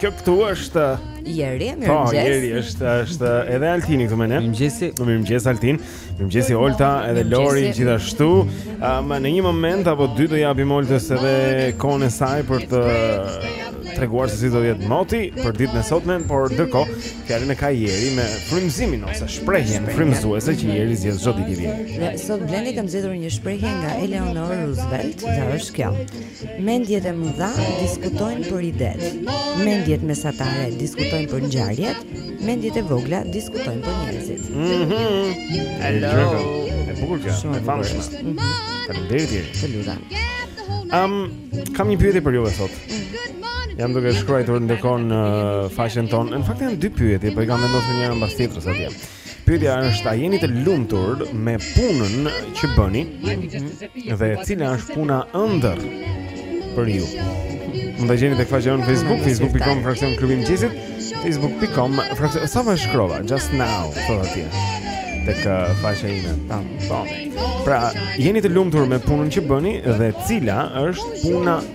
Kjo këtu është Jeri, mirëmëngjes Jeri, është, është edhe Altini këtu me ne Mirëmëngjesi Mirëmëngjes Altin Mirëmëngjesi Olta edhe Lori gjithashtu um, Në një moment apo dy do t'i japim Oltës edhe kohën e saj për të treguar se si do jetë moti për ditën e sotme Por ndërkohë, fjalën e ka Jeri me frymëzimin ose shprehjen frymëzuese që Jeri zgjedh çdo ditë Dhe sot Blendi kam zgjedhur një shprehje nga Eleanor Roosevelt dhe është kjo Mendjet e mëdha diskutojnë për idetë, mendjet mesatare diskutojnë për ngjarjet, mendjet e vogla diskutojnë për njerëzit. Mhm. Hello. E bukur kjo. Shumë e famshme. Faleminderit. Të lutem. Um, kam një pyetje për ju sot. Mhm. Jam duke shkruajtur ndërkohë në faqen tonë. Në fakt janë dy pyetje, po i kam vendosur njëra mbas tjetrës atje. Pyetja është a jeni të lumtur me punën që bëni? Dhe cila është puna ëndërr për ju? Mund ta gjeni tek faqja jonë në Facebook, facebook.com fraksion klubi i mëngjesit, facebook.com fraksion sa e shkrova just now for the tek uh, faqja ime. Tam, tam. Pra, jeni të lumtur me punën që bëni dhe cila është puna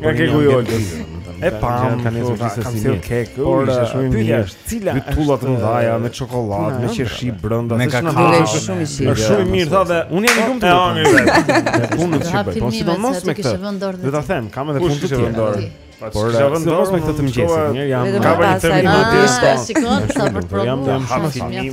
Nga ke ku jolë E pa më ka sjellë si një kek Por ishte shumë i mirë Cila është Petulla të mëdhaja me çokollatë Me qershi brënda Me kakao shumë i mirë është shumë i mirë tha dhe Unë jam i lumtur Me punën që bëj Po sidomos me këtë Dhe ta them Kam edhe punët që bëj Por sidomos me këtë të mëngjesit Njerë jam Ka për një të rrimë Shikon sa për të rrimë Jam të rrimë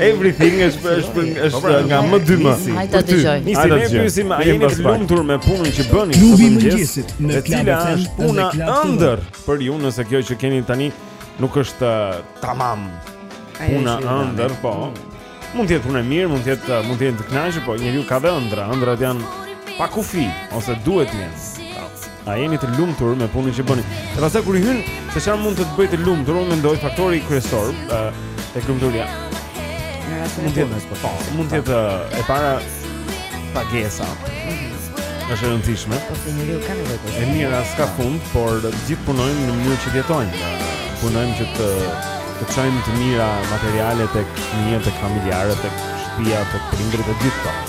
Everything is fresh for us. Po, pra, nga më dy më. Hajde ta dëgjoj. Nisim ne pyesim a jeni të lumtur me punën që bëni sot në mëngjes? E cila është puna ëndërr për ju nëse kjo që keni tani nuk është uh, tamam. Puna ëndërr, po. Mund të jetë punë e mirë, mund të jetë uh, mund të jenë të kënaqur, po njeriu ka dhe ëndrra. Ëndrrat janë pa kufi ose duhet të jenë. A jeni të lumtur me punën që bëni? E pastaj kur i hyn, se çfarë mund të të bëjë të lumtur, unë mendoj faktori kryesor uh, te lumturia. Mund të jetë në sport. Po, mund të jetë e para pagesa. Mhm. Është e rëndësishme. Po se njeriu ka nevojë për. E mira s'ka fund, por të gjithë punojmë në mënyrë që të jetojmë. Punojmë që të të çojmë të mira materiale tek fëmijët, tek familjarët, tek shtëpia, tek prindërit e gjithë këto.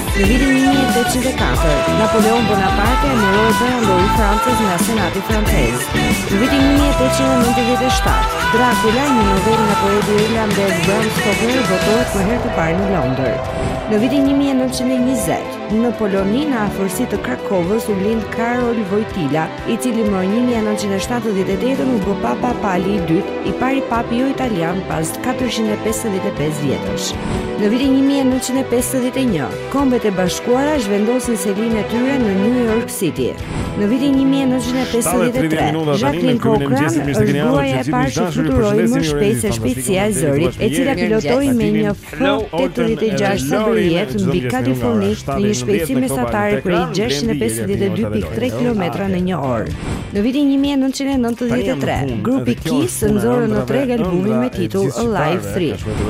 Në vitin 1804, Napoleon Bonaparte emërohet perandor i Francës nga Senati Francez. Në vitin 1897, Dracula, një novelë nga poeti irlandez Bram Stoker, botohet për herë të parë në Londër. Në vitin 1920, në Poloni, në afërsi të Krakovës, u lind Karol Vojtila, i cili më një mijë e nëntëqind e shtatëdhjetë e tetë u bë papa Pali i dytë, i pari papë jo italian pas katërqind e pesëdhjetë e pesë vjetësh. Në vitin një mijë e nëntëqind e pesëdhjetë e një, Kombet e Bashkuara zhvendosin selinë e tyre në New York City. Në vitin një mijë e nëntëqind e pesëdhjetë e tre, Jacqueline Cochran është gruaja e parë që fluturoi më shpejt se shpejtësia e zërit, e cila pilotoi me një F-86 Sabrejet mbi Kaliforni me një shpejtësi mesatare prej 652.3 kilometra në një orë. Në vitin 1993, grupi Kiss nxorën në treg albumin me titull Alive 3.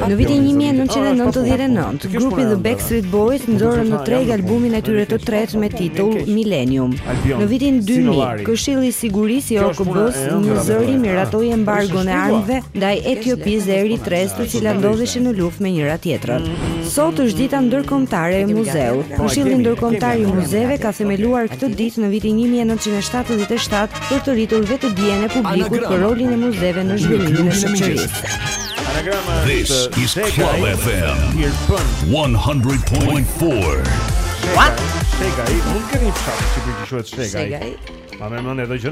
Në vitin 1999, grupi The Backstreet Boys nxorën në treg albumin e tyre të tretë me titull Millennium. Në vitin 2000, Këshilli i Sigurisë i OKB-së njëzëri miratoi embargon e armëve ndaj Etiopisë dhe Eritresë të cilat ndodheshin në luftë me njëra tjetrën. Sot është Dita Ndërkombëtare e Muzeut. Këshilli Ndërkombëtar i Muzeve ka themeluar këtë ditë në vitin një mijë e nëntëqind e shtatëdhjetë e shtatë për të rritur vetëdijen e publikut për rolin e muzeve në zhvillimin e shoqërisë. This is Club FM 100.4. Shegaj, mund të keni fshat që të quhet Shegaj. Shegaj. Pa më mend do gjë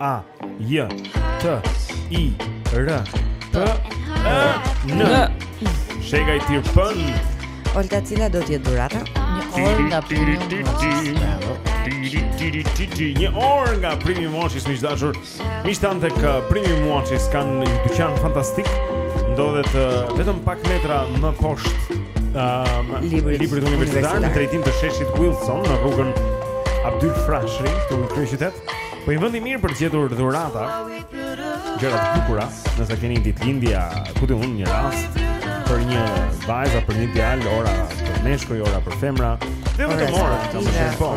A J T I R P E N Shegaj Tirpen Olta cila do t'jetë dhurata? Një orë nga Premium Watches Bravo Një orë nga Premium Watches Miq të dashur Miqtë tanë tek Premium Watches Kanë një dyqan fantastik Ndodhet uh, vetëm pak metra më poshtë um, librit, librit universitar në drejtim të sheshit Wilson në rrugën Abdyl Frashëri këtu në kryeqytet Po një vend i mirë për të gjetur dhurata. Gjëra të bukura, nëse keni ditëlindja, ku di unë një rast për një vajzë apo një djalë, ora për meshkuj, ora për femra. Dhe me thënë të drejtën, është po,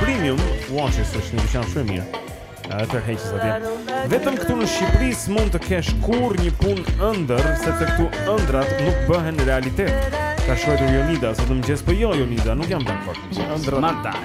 Premium watches është një dyqan shumë mirë. Edhe tërheqës atje. Vetëm këtu në Shqipëri s'mund të kesh kurrë një punë ëndërr, sepse këtu ëndrrat nuk bëhen realitet. Ka shkruar Jonida, sot në mëngjes, po jo Jonida, nuk jam dakord. Ëndrrat.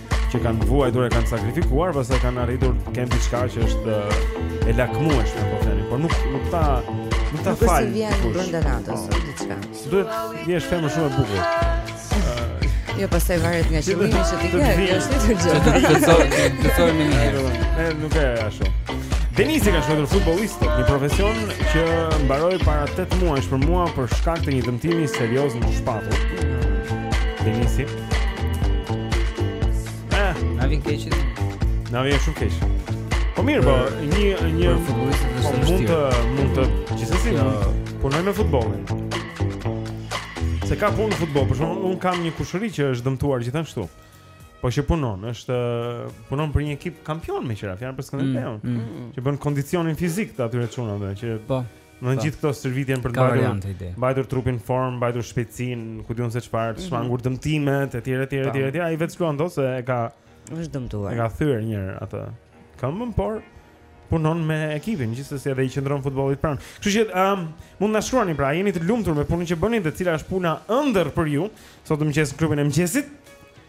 që kanë vuajtur e kanë sakrifikuar, pastaj kanë arritur të kenë diçka që është eh, e lakmueshme po themi, por nuk nuk ta nuk ta fal. Nuk vjen brenda natës po. diçka. Duhet të jesh femër shumë e bukur. Eh, jo, pastaj varet nga qëllimi që ti ke, kjo është tjetër gjë. Domethënë Ne nuk e ashtu. Denisi ka shkruar futbollist, një profesion që mbaroi para 8 muajsh për mua për shkak të një dëmtimi serioz në shpatull. Denisi Ah, na vjen keq. Na vjen shumë keq. Po mirë, po një një futbollist po, mund të mund të gjithsesi ja. punojë me futbollin. Se ka punë në futboll, për shembull un kam një kushëri që është dëmtuar gjithashtu. Po që punon, është punon për një ekip kampion me qira, fjalë për Skënderbeun, mm, mm. që bën kondicionin fizik të atyre çunave që po Në gjithë këto stërvitje për të mbajtur mbajtur trupin në formë, mbajtur shpejtësinë, ku di un se çfarë, të mhm. shmangur dëmtimet etj etj etj etj. Ai vetë s'luan dot se e ka është dëmtuar. E ka thyer një herë atë këmbën, por punon me ekipin, gjithsesi edhe i qëndron futbollit pranë. Kështu që um, mund të na shkruani pra, jeni të lumtur me punën që bëni dhe cila është puna ëndërr për ju sot në mëngjes në klubin e mëngjesit.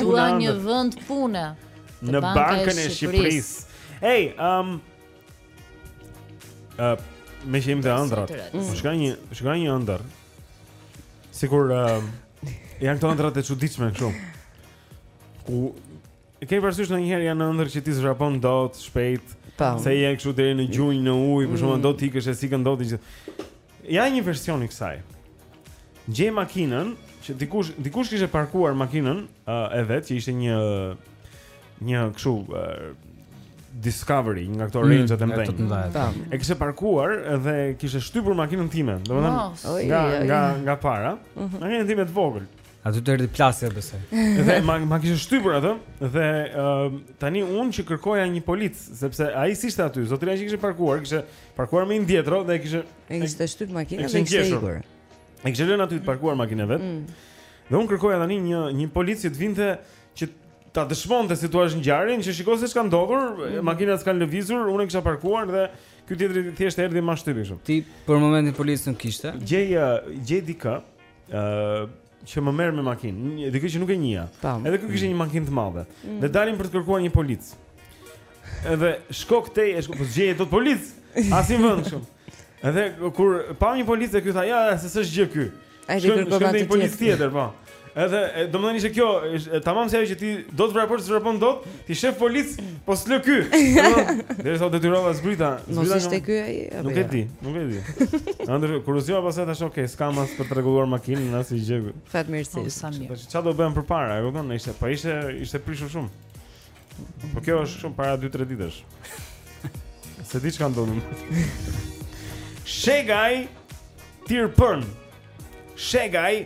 Dua një vend pune në bankën e Shqipërisë. Ej, um uh, meqë jemi te ëndrrat. Po mm. Pashë një, pashë një ëndërr. Sikur um, janë këto ëndrrat e çuditshme kështu. Ku e ke parasysh ndonjëherë janë ëndërr që ti s'vrapon dot shpejt. Tamam. Se je kështu deri në gjunjë në ujë, për shembull mm. do të ikësh e s'ikën dot. Ja një version i kësaj. Gjej makinën që dikush dikush kishte parkuar makinën uh, e vet që ishte një një kështu uh, Discovery, një nga këto mm, Range-at e mëdhenj. E kishte parkuar dhe kishte shtypur makinën time, domethënë nga nga nga para. Mhm. Makinën time të vogël. Aty të erdhi plasja besoj. Dhe ma, ma kishte shtypur atë Dhe uh, tani unë që kërkoja një polic Sepse ai s'ishte aty Zotëria që kishte parkuar Kishte Parkuar me indietro dhe e kishte e kishte shtyp makinën dhe kishte ikur. E kishte lënë aty të parkuar makinën e vet. Mm. Dhe un kërkoja tani një një polic që të vinte që ta dëshmonte si të thuash ngjarjen, që shiko se ç'ka ndodhur, mm. makinat s'kanë lëvizur, unë e kisha parkuar dhe ky tjetri thjesht erdhi ma shtypi kështu. Ti për momentin policë nuk kishte? Gjej gjej dikë, ë që më merr me makinë, një dikë që nuk e njihja. Edhe ky kishte një makinë të madhe. Mm. Dhe dalim për të kërkuar një polic. Edhe shko këtej, e shko po s'gjej dot polic. Asnjë vend kështu. Edhe kur pamë një polic e ky tha, "Ja, se s'është gjë ky." Hajde kërkojmë një polic tjetër, po. Edhe domethënë ishte kjo, tamam si ajo që ti do të vraposh, s'vrapon dot, Ti shef polic, po s'të le ky. Derisa u detyrova zbrita, zbrita. Nuk ky ai. Nuk e jo? di, nuk e di. Andër kur u zgjova pastaj thashë okay, s'kam as për të rregulluar makinën asnjë gjë. Fatmirësisht. Po, çfarë do bëjmë përpara, e kupton? Ishte, po ishte, ishte prishur shumë. Po kjo është shumë para 2-3 ditësh. Se di ç'ka ndodhur. Shegaj Tirpën. Shegaj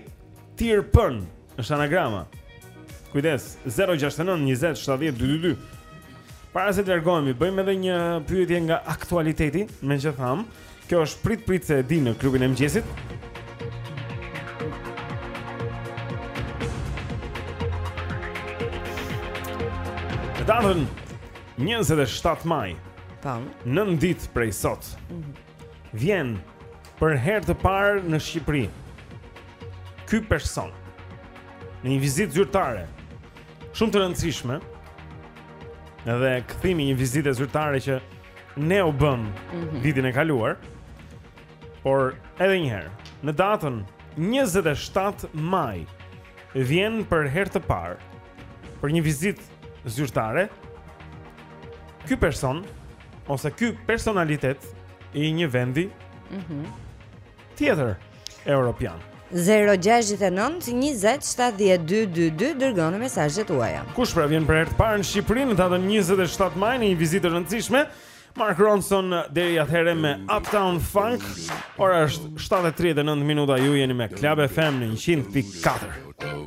Tirpën. Është anagrama. Kujdes, 069 20 70 222. Para se të largohemi, bëjmë edhe një pyetje nga aktualiteti, meqë thamë. Kjo është prit prit se e di në klubin e mëngjesit. Datën 27 maj. Tam. Nëntë ditë prej sot. Mm -hmm. Vjen për herë të parë në Shqipëri. Ky person në një vizitë zyrtare shumë të rëndësishme, edhe kthimi i një vizite zyrtare që ne u bëmë mm -hmm. vitin e kaluar, por edhe një herë, në datën 27 maj vjen për herë të parë për një vizitë zyrtare. Ky person ose ky personalitet i një vendi mm -hmm. tjetër europian. 069 20 70 222. Dërgoni mesazhet tuaja. Kush pra vjen për herë të parë në Shqipëri në datën 27 maj në një vizitë të rëndësishme Mark Ronson deri atëherë me Uptown Funk. Ora është 7:39 minuta, ju jeni me Club FM në 100.4.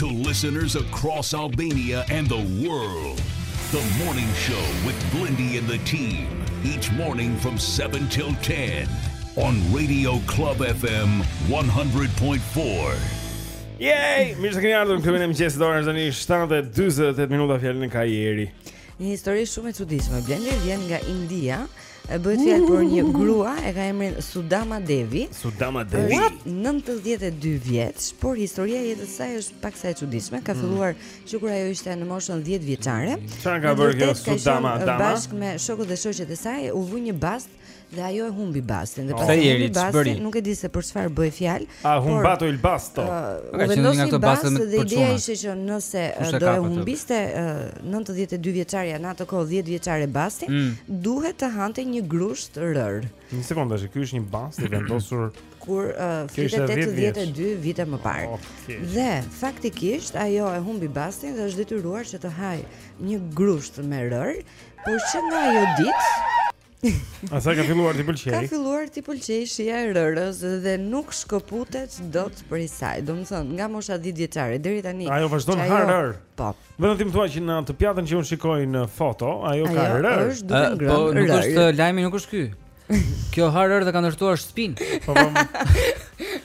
To listeners across Albania and the world, the morning show with Blendi and the team, each morning from 7 till 10 on Radio Club FM 100.4. Yay! Mirë se kini ardhur në klubin e mëngjesit. Ora është tani 7:48 minuta. Fjalën e ka Jeri. Një histori shumë e çuditshme. Blendi vjen nga India E bëhet fjalë për një grua e ka emrin Sudama Devi. Sudama Devi. Është 92 vjeç, por historia e jetës së saj është paksa e çuditshme. Ka mm. filluar që kur ajo ishte në moshën 10 vjeçare. Çfarë ka bërë kjo Sudama Dama? Bashkë me shokët dhe shoqet e saj u vu një bast dhe ajo e humbi bastin dhe oh. pasi humbi bastin nuk e di se për çfarë bëhej fjalë, Ha humbato il basto. Uh, u vendosi nga basto me dhe ideja ishte që nëse uh, do e humbiste uh, 92 vjeçarja në atë kohë 10 vjeçare bastin, mm. duhet të hante një grusht rërë. Një sekondë, ky është një bast i vendosur kur uh, flitet 82 vite më parë. Okay. Dhe faktikisht ajo e humbi bastin dhe është detyruar që të hajë një grusht me rërë, por që nga ajo ditë Asaj ka filluar t'i pëlqejë? Ka filluar t'i pëlqejë shija e rërës dhe nuk shkëputet dot prej saj. Domthon, nga mosha 10 vjeçare deri tani. Ajo vazhdon ha rërë. Po. Vetëm ti më thua që në atë pjatën që unë shikoj në foto, ajo ka rërë. Ajo është duke ngrënë. Po, nuk është lajmi, nuk është ky. Kjo ha rërë dhe ka ndërtuar shtëpinë. Po, po.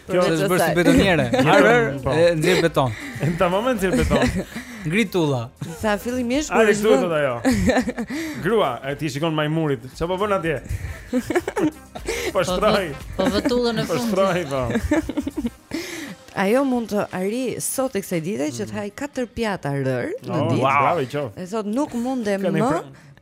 Kjo është bërë si betoniere. Ha rërë, po. e nxjerr beton. Ta më nxjerr beton. Nxjerr tulla. Sa fillimisht kur është. Ai thotë ajo. Grua, e ti shikon majmurit. Çfarë po bën atje? Po shtroi. Po vëtullën po në fund. Po shtroi po. Ajo mund të arrijë sot e kësaj dite që të hajë katër pjata rërë në oh, ditë. Bravo i qoftë. E thotë nuk mundem më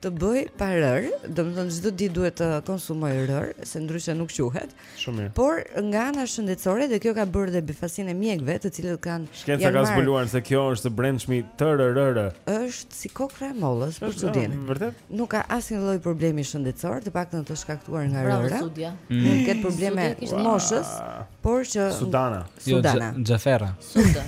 të bëj pa rërë, domethënë çdo ditë duhet të konsumoj rërë, se ndryshe nuk quhet. Shumë mirë. Por nga ana shëndetësore dhe kjo ka bërë dhe befasinë e mjekëve, të cilët kanë Shkenca ka zbuluar se kjo është e brendshme të. Është si kokrra e mollës, për çudinë. Vërtet? Nuk ka asnjë lloj problemi shëndetësor, të paktën të shkaktuar nga rëra. Bravo Sudja. Mm. Nuk ka probleme moshës, por që Sudana. Jo, Sudana. Xhaferra. Suda.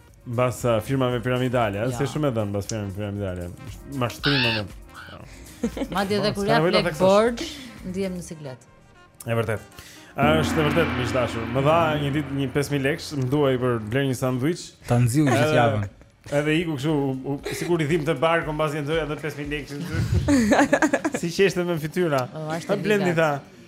Mbas uh, firmave piramidale, ja. se shumë e dhënë mbas firmave piramidale. Mashtrimën. Madje edhe kur jap lekë borxh, ndihem në siklet. E vërtetë. Është e vërtetë miq të dashur. Më dha një ditë një 5000 lekësh, më duhej për të blerë një sanduiç. Ta nxiu gjithë javën. Edhe iku kështu, sikur i dhimbte barku mbasi e doja dhe 5.000 lekë. S'i qeshte me fytyra. Oh, Ta Blendi tha.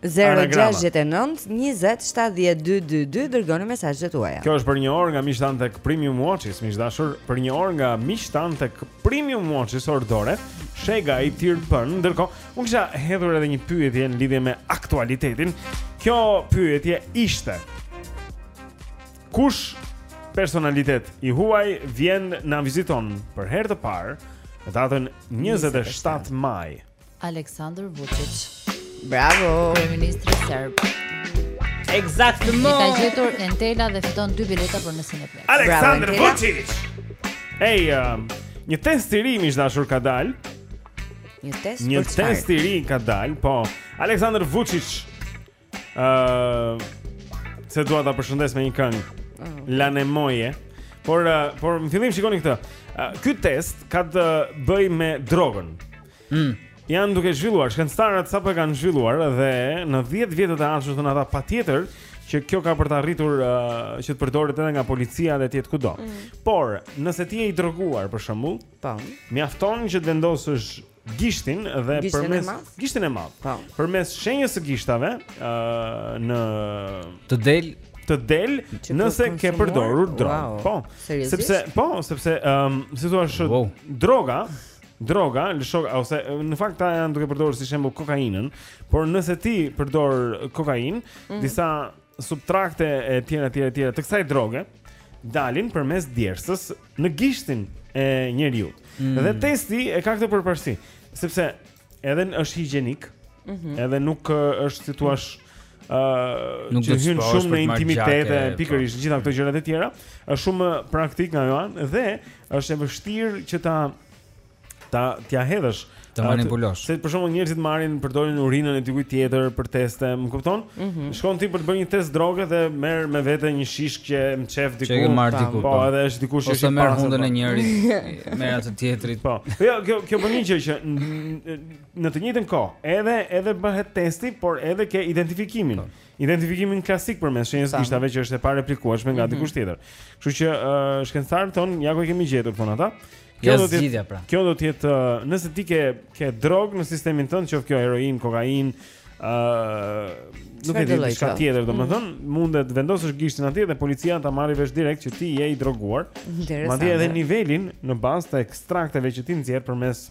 0-6-9-27-12-22 Dërgoni mesazhet tuaja Kjo është për një orë nga miqtë tanë tek Premium Watches Miq të dashur për një orë nga miqtë tanë tek Premium Watches Orë dore Shega i tirë për ndërkohë Unë kisha hedhur edhe një pyetje në lidhje me aktualitetin Kjo pyetje ishte Kush personalitet i huaj vjen na viziton për herë të parë Në datën 27 maj Aleksandër Vuçiç. Bravo. Kryeministri serb. Exactement. Ka gjetur Entela dhe fiton dy bileta për në Cineplex. Aleksandër Vuçiç. Hey, um, një test i ri miq të dashur ka dalë. Një test. Një test i ri ka dalë, po. Aleksandër Vuçiç. Ëh, uh, se dua ta përshëndes me një këngë. Oh. Lane moje. Por uh, por në fillim shikoni këtë. Uh, ky test ka të bëjë me drogën. Mm. Janë duke zhvilluar, shkencëtarët sapo e kanë zhvilluar dhe në 10 vjetët e ardhshëm thonë ata patjetër që kjo ka për të arritur uh, që të përdoret edhe nga policia dhe të jetë kudo. Mm. Por, nëse ti je i droguar për shembull, po. mjafton që të vendosësh gishtin dhe përmes gishtin e madh. Po. Përmes shenjës së gishtave, ë në të del të del nëse ke përdorur drogë. Po. Sepse po, sepse ë um, si thua është wow. droga, droga, lëshon ose në fakt ata janë duke përdorur si shembull kokainën, por nëse ti përdor kokainë, mm. disa subtrakte e tjera e tjera e tjera të kësaj droge dalin përmes djersës në gishtin e njeriut. Mm. Dhe testi e ka këtë përparësi, sepse edhe është higjienik, mm -hmm. edhe nuk është si thua ë uh, që hyn shumë në intimitete po. pikërisht gjitha këto gjërat e tjera, është shumë praktik nga kjo anë dhe është e vështirë që ta ta t'ia hedhësh, të manipulosh. Se për shembull njerëzit marrin përdorin urinën e dikujt tjetër për teste, më kupton? Mm -hmm. Shkon ti për të bërë një test droge dhe merr me vete një shishkë që e mshef diku. Që marr diku. Po, po, edhe është dikush që merr hundën po. e njërit, merr atë tjetrit. Po. Po jo, kjo kjo bën një gjë që në të njëjtën kohë, edhe edhe bëhet testi, por edhe ke identifikimin. Po. identifikimin klasik përmes shenjës të gishtave që është e pareplikueshme nga Mhm. dikush tjetër. Kështu që uh, shkencëtarët thonë, ja ku e kemi gjetur thonë ata. Ja do të jetë- zgjidhja pra. Kjo do të jetë uh, nëse ti ke ke drogë në sistemin tënd, qoftë kjo heroinë, kokainë, ë nuk Çfarë e di do lloj diçka kjo? tjetër, domethënë, mund të vendosësh gishtin atje dhe policia ta marrë vesh direkt që ti je i droguar. Interesante. Madje edhe nivelin në bazë të ekstrakteve që ti nxjerr përmes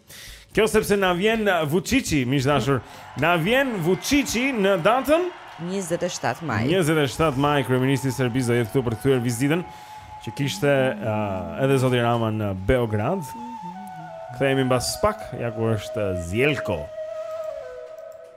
Kjo sepse na vjen Vuçiçi, miq të dashur. Na vjen Vuçiçi në datën 27 maj. 27 maj kryeministri i Serbisë do jetë këtu për të kthyer vizitën që kishte uh, edhe zoti Rama në Beograd. Kthehemi mbas pak, ja ku është Zheljko.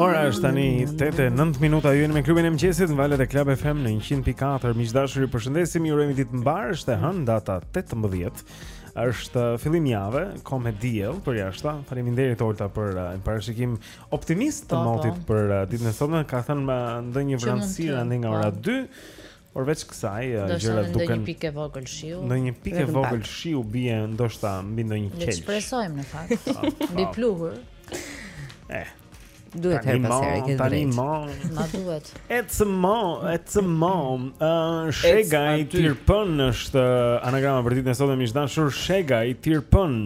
Ora është tani 8:09 minuta ju jeni me klubin e mëngjesit në valët e Club FM në 104 miq të dashur ju përshëndesim ju urojmë ditë të mbarë është e hënë data 18 është fillim jave goxha diell përjashta faleminderit Olta për uh, parashikim optimist të po, po. motit për uh, ditën e sotme ka thënë uh, ndonjë vranësirë andej nga ora 2 po. Por veç kësaj, gjërat duken ndonjë pikë e vogël shiu. Ndonjë pikë e vogël shiu bie ndoshta mbi ndonjë qelq. Ne shpresojmë në fakt. Mbi pluhur. Eh. Duhet herë pas herë ke të drejtë. Tani ma duhet. It's a mom, it's a mom. Uh, Shega i Tirpën është anagrama për ditën e sotme miq të dashur Shega i Tirpën.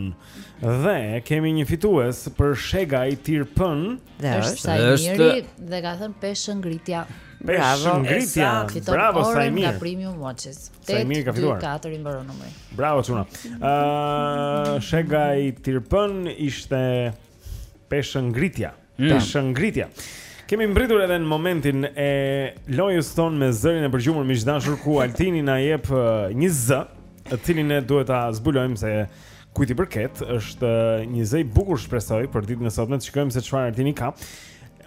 Dhe kemi një fitues për Shega i Tirpën. Dhe është Saimiri dhe ka thënë peshëngritja. Bravo. Ngritja. Bravo Saimiri. Premium watches. Saimiri ka fituar. 4 i mbaron numri. Bravo çuna. Ë uh, Shega i Tirpën ishte peshëngritja. Mm. Peshëngritja. Kemi mbërritur edhe në momentin e lojës tonë me zërin e përgjumur miq të dashur ku Altini na jep uh, një zë, të cilin ne duhet ta zbulojmë se Kujt i përket, është një zë i bukur shpresoj për ditën e sotme të shikojmë se çfarë Altini ka.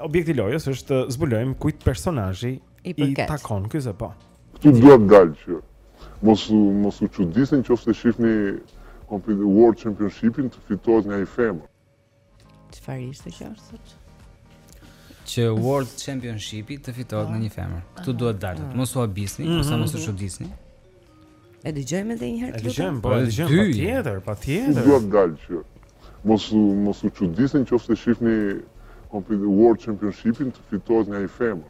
Objekti i lojës është zbulojmë kujt personazhi i, i takon ky zë po. Ti duhet dalë që mos mos u çudisni qoftë se shihni World Championshipin të fitohet nga një femër. Çfarë ishte kjo? Që World Championshipi të fitohet nga një femër. Këtu duhet të dal. Mos u habisni, mm -hmm. mos u çudisni. E dëgjojmë edhe një herë këtë. E dëgjojmë, po e dëgjojmë patjetër, patjetër. Duhet të dal që mos u mos u çudisni nëse shihni World Championshipin të fitohet nga një femër.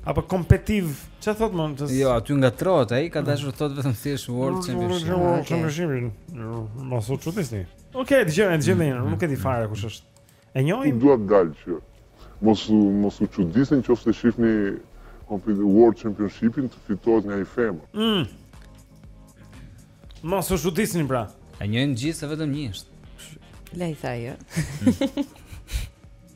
Apo kompetitiv, çfarë thotë më? Tës... Jo, aty ngatërrohet, ai ka dashur të thotë vetëm thjesht World Championship. World Championship. Mos u çudisni. Okej, dëgjoj, dëgjojmë një herë, nuk e di fare kush është. E njohim. Nuk dua të dal që. Mos u mos u çudisni nëse shihni kompetitiv World Championshipin të fitohet nga një femër. Mm. Mos u çudisni pra. E njohim të gjithë se vetëm një është. Lajtha ajo.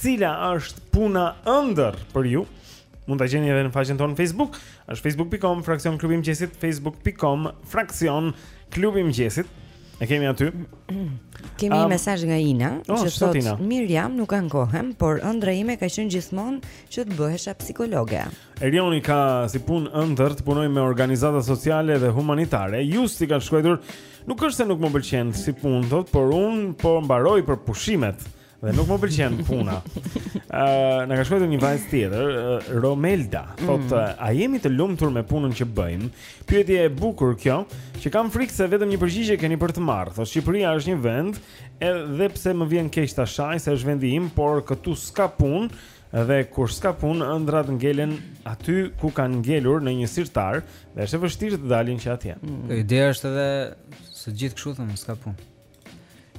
Cila është puna ëndërr për ju? Mund ta gjeni edhe në faqen tonë në Facebook, është facebook.com fraksion klubi i mëngjesit, facebook.com fraksion klubi i mëngjesit. E kemi aty. Kemi një mesazh nga Ina, oh, që thotë, "Mirë jam, nuk ankohem, por ëndrra ime ka qenë gjithmonë që të bëhesha psikologe." Erioni ka si punë ëndërr të punojë me organizata sociale dhe humanitare. Justi ka shkruar, "Nuk është se nuk më pëlqen si punë, thotë, por un po mbaroj për pushimet." Dhe nuk më pëlqen puna. Ë, uh, na ka shkruar një vajzë tjetër, uh, Romelda, thotë, mm. uh, "A jemi të lumtur me punën që bëjmë?" Pyetje e bukur kjo, që kam frikë se vetëm një përgjigje keni për të marrë. Thotë, "Shqipëria është një vend, edhe pse më vjen keq ta shaj se është vendi im, por këtu s'ka punë." Dhe kur s'ka punë, ëndrrat ngelen aty ku kanë ngelur në një sirtar, dhe është e vështirë të dalin që atje. Mm. Ideja është edhe se të gjithë kështu thonë s'ka punë.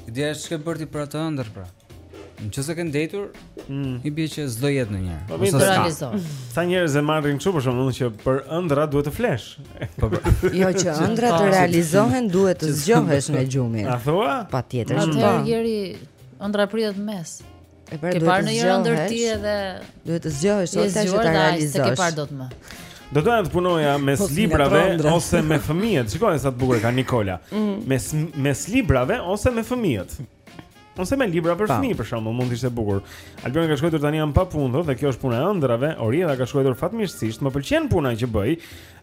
Ideja është ç'ke bërë ti për atë ëndërr pra Në qoftë se ke ndenjur mm. I bie që s'do jetë ndonjëherë Për t'u realizuar Ca njerëz e marrin që për shembull Që për ëndrra duhet të flesh po, po. Jo që ëndrra të realizohen Duhet të zgjohesh nga gjumi A thua? Patjetër Në të jeri ëndra prijet mes E pra, ke parë një ëndërr ti edhe Duhet të zgjohesh Ose që ta realizosh Ose ke parë do të më Do doja të punoja mes librave Ose me fëmijët Shikoje sa të bukur e ka Nikola mm. mes, mes librave Ose me fëmijët Ose me libra për fëmijë për shembull mund të ishte bukur. Albion ka shkruar tani jam pa punë dhe kjo është puna e ëndrrave. Orieta ka shkruar fatmirësisht, më pëlqen puna që bëj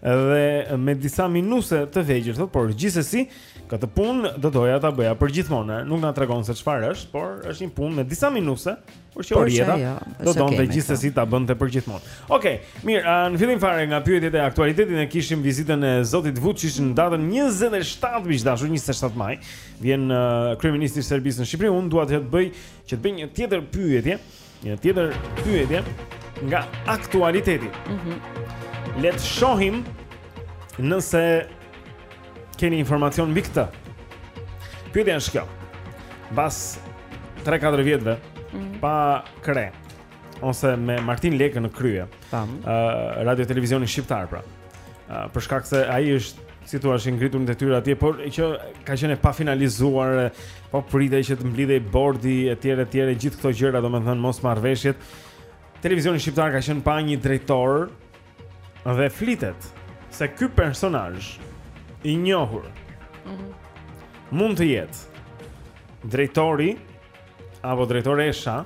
dhe me disa minuse të vegjël thotë, por gjithsesi Këtë punë do doja ta bëja për gjithmonë. Nuk na tregon se çfarë është, por është një punë me disa minuse, por që Orieta ajo, do donte gjithsesi ta bënte për gjithmonë. Okej, okay, mirë, uh, në fillim fare nga pyetjet e aktualitetit ne kishim vizitën e zotit Vuçiç në datën 27 miq dashur, 27 maj. Vjen uh, kryeministri i Serbisë në Shqipëri, unë dua të bëj që të bëj një tjetër pyetje. Një tjetër pyetje nga aktualiteti. Mhm. Mm Le të shohim nëse keni informacion mbi këtë. Pyetja është kjo. Mbas 3-4 vjetëve mm -hmm. pa krye ose me Martin Lekën në krye. Tam. Ë uh, radio televizionit shqiptar pra. Uh, për shkak se ai është si thua është ngritur në detyrë atje, por që ka qenë pa finalizuar, po pritej që të mblidhej bordi etj etj, gjithë këto gjëra domethënë mosmarrëveshjet. Televizioni shqiptar ka qenë pa një drejtor dhe flitet se ky personazh i njohur mm -hmm. mund të jetë drejtori apo drejtoresha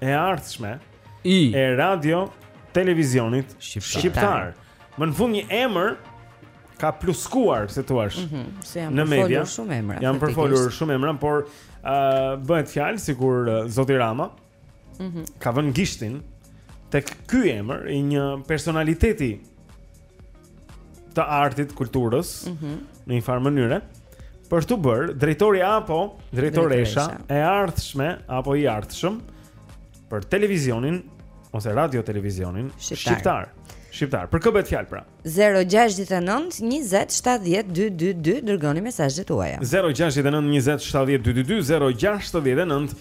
e ardhshme I e radio televizionit shqiptar. shqiptar. Më në fund një emër ka pluskuar, si të thuash Mm -hmm, në media janë përfolur shumë emra. Janë përfolur shumë emra, por ë uh, bëhet fjalë sikur uh, Zoti Rama ëh mm -hmm. ka vënë gishtin tek ky emër i një personaliteti të artit, kulturës, mm -hmm. në një farë mënyre, për t'u bërë drejtori apo drejtoresha e ardhshme apo i ardhshëm për televizionin ose radio televizionin shqiptar. shqiptar. Shqiptar, për kë bëhet fjalë pra 0-6-19-20-7-12-2 Dërgoni mesazhet tuaja 0-6-19-20-7-12-2 0-6-19-20-7-12-2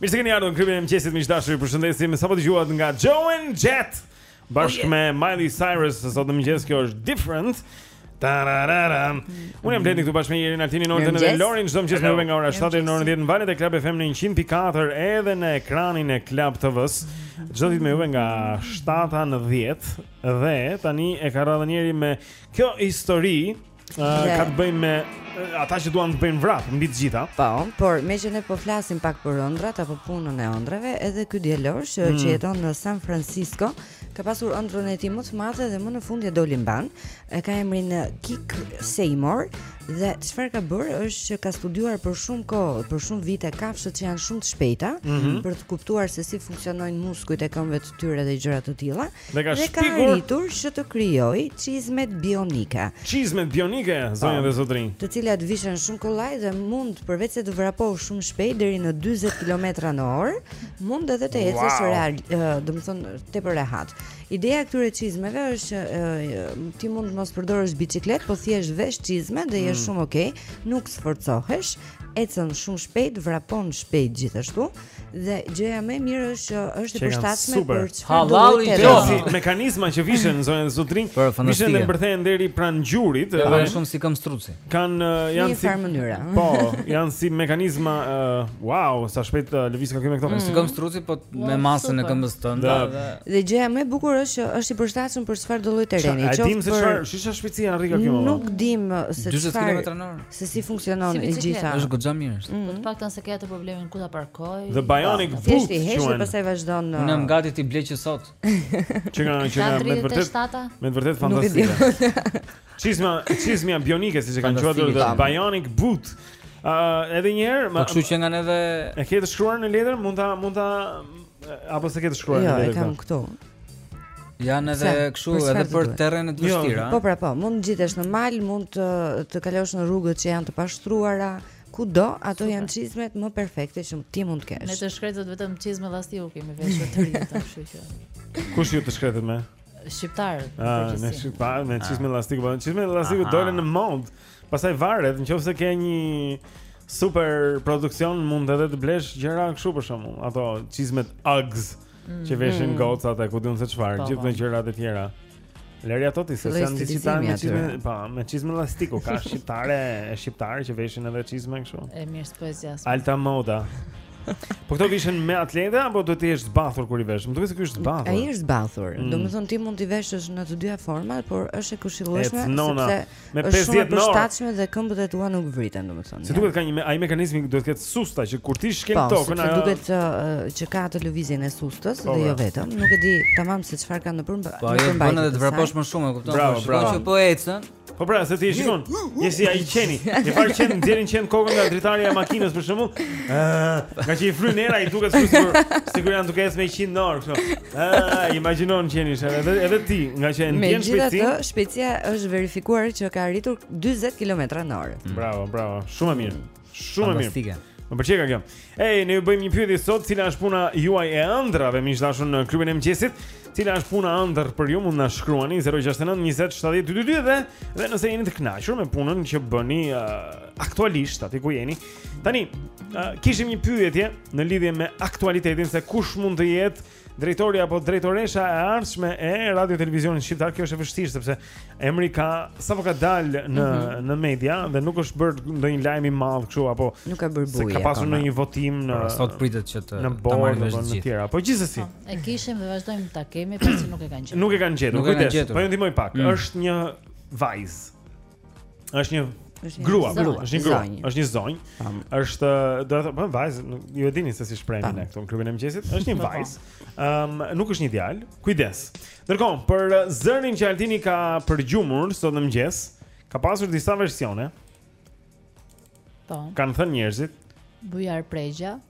Mirë se keni ardhur në klubin e mëngjesit miq të dashur. Ju përshëndesim. Sapo dëgjuat nga Joan Jett bashkë oh, me Miley Cyrus sot në mëngjes. Kjo është Different. Tarararam. Unë jam Blendi këtu bashkë me Jerin Altinin Orën e Lorin, çdo mëngjes me nga ora 7 deri në orën 10 në valët e Club FM në 104 edhe në ekranin e Club TV-s. Çdo ditë me juve nga 7 në 10 dhe tani e ka radhën Jeri me kjo histori Dhe... ka të bëjë me ata që duan të bëjnë vrap mbi të gjitha. Po, por meqë ne po flasim pak për ëndrrat apo punën e ëndrrave, edhe ky djalosh që mm. jeton në San Francisco ka pasur ëndrrën e tij më të madhe dhe më në fund ia doli mbanë. E ka emrin Kik Seymour dhe çfarë ka bërë është që ka studiuar për shumë kohë, për shumë vite kafshët që janë shumë të shpejta mm -hmm. për të kuptuar se si funksionojnë muskujt e këmbëve të tyre dhe gjëra të tilla Dhe ka shpikur Dhe ka arritur që të krijojë çizmet bionike. Çizmet bionike, zonja po. dhe zotërinj. Të cilat vishen shumë kollaj dhe mund përveçse të vraposh shumë shpejt deri në 40 kilometra në orë, mund edhe të ecësh wow. real, do të thonë tepër rehat. Ideja e këtyre çizmeve është që ti mund të mos përdorësh biçikletë, po thjesht vesh çizmet dhe je mm. shumë okay, nuk sforcohesh, ecën shumë shpejt, vrapon shpejt gjithashtu. Dhe gjëja më e mirë është që është e përshtatshme për çfarëdolloj. Jo, si mekanizma që vishen në zonën Zotrin, vishen dhe mbërthehen deri pranë gjurit, edhe janë shumë si këmbë struci. Kanë, janë në njëfarë mënyra. Po, janë si mekanizma, uh, wow, sa shpejt uh, lëvizka me këto. Mm. Si këmbë struci, po me masën e këmbës tënde. Dhe, dhe gjëja më e bukur është që është i përshtatshëm për çfarëdolloj terreni. Çfarë? A e dimë se çfarë, shisha shpejtësi arrin këtu. Nuk e dimë se çfarë. 40 km/h. Se si funksionon e gjitha. Është goxha mirë është. Po të mm. paktën s'e ke atë problemin ku ta parkoj. The Bionic Boot. Thjesht i heq dhe pastaj vazhdon. Unë jam gati t'i blej që sot. Që nga që nga me të vërtetë. Me të vërtetë fantastike. Çizma, çizma bionike siç e kanë quajtur The Bionic Boot. Uh, edhe një herë, më kështu që nga neve e ke të shkruar në letër, mund ta mund ta apo s'e ke të shkruar jo, në letër. Jo, e kam këtu. Janë edhe kështu edhe për terrene të jo, vështira. Po pra po, mund të gjitesh në mal, mund të të kalosh në rrugët që janë të pashtruara, kudo, ato janë çizmet më perfekte që ti mund të kesh. Ne të shkretët vetëm çizme llastiku kemi veshur të rritë, kështu që. Kush ju të shkretët, me? Shqiptarët. Ah, ne shqiptarët, me çizme ah. llastiku, po çizme llastiku ah. dolën në modë. Pastaj varet, nëse ke një super produksion mund edhe të blesh gjëra kështu për shembull, ato çizmet Uggs. Mm mm. që veshin mm. gocat e ku di unë se çfarë, po, gjithë po. gjërat e tjera. Lëri ato ti se s'janë disitar me çizme, po, me çizme llastiku, ka shqiptarë, e shqiptare që veshin edhe çizme kështu. E mirë poezia. Alta moda. Po këto vishen me atlete apo do të jesh zbathur kur i vesh? Më duket se ky është zbathur. Ai është zbathur. Mm. Domethënë ti mund t'i veshësh në të dyja format, por është e këshillueshme sepse me 50 në orë. Është shumë e përshtatshme dhe këmbët e tua nuk vriten, domethënë. Siç duket ka një ai mekanizmi duhet të ketë susta që kur ti shkel po, tokën ajo. Po, duket që ka atë lëvizjen e sustës po, dhe jo vetëm, nuk e di tamam se çfarë ka në përmbajtje. Po, të bën edhe të vraposh më shumë, e kupton? Bravo, bravo. Që po ecën. Po pra, se ti e shikon, je si ai qeni, e fal qen, nxjerrin qen kokën nga dritarja e makinës për shembull. Ëh, ngaqë i fryn era i duket sikur sikur janë duke ecë me 100 në orë kështu. Ah, imagjinon qeni, edhe edhe ti, ngaqë e ndjen shpejtësinë. Megjithatë, shpejtësia është verifikuar që ka arritur 40 kilometra në orë. Mm. Bravo, bravo. Shumë e mirë. Shumë e mirë. Fantastike. Më pëlqeu kjo. Ej, ne ju bëjmë një pyetje sot, cila është puna juaj e ëndrrave miq të dashur në klubin e mëngjesit? Cila është puna ëndërr për ju? Mund na shkruani 069 20 70 222 dhe dhe nëse jeni të kënaqur me punën që bëni uh, aktualisht aty ku jeni, Tani, uh, kishim një pyetje në lidhje me aktualitetin se kush mund të jetë drejtori apo drejtoresha e ardhshme e Radio Televizionit Shqiptar, kjo është e vështirë sepse emri ka sapo ka dalë në mm -hmm. në media dhe nuk është bërë ndonjë lajm i madh kështu apo nuk ka bërë bujë. Se ka pasur ndonjë votim në bord, pra, sot pritet që të ta marrin vesh të tjera. Po gjithsesi. Po, e kishim dhe vazhdojmë ta kemi pasi nuk e kanë gjetur. Nuk e kanë gjetur. Nuk e kanë gjetur. Po ju ndihmoj pak. Mm. Është një vajzë Është një grua, grua, është një grua, është një zonjë. Është, do të thonë, vajzë, ju e dini se si shprehemi ne këtu në klubin e mëngjesit, është një vajzë. Ëm, nuk është një djalë. Kujdes. Ndërkohë, për zërin që Altini ka përgjumur sot në mëngjes, ka pasur disa versione. Po. Kan thënë njerëzit. Bujar Prexha.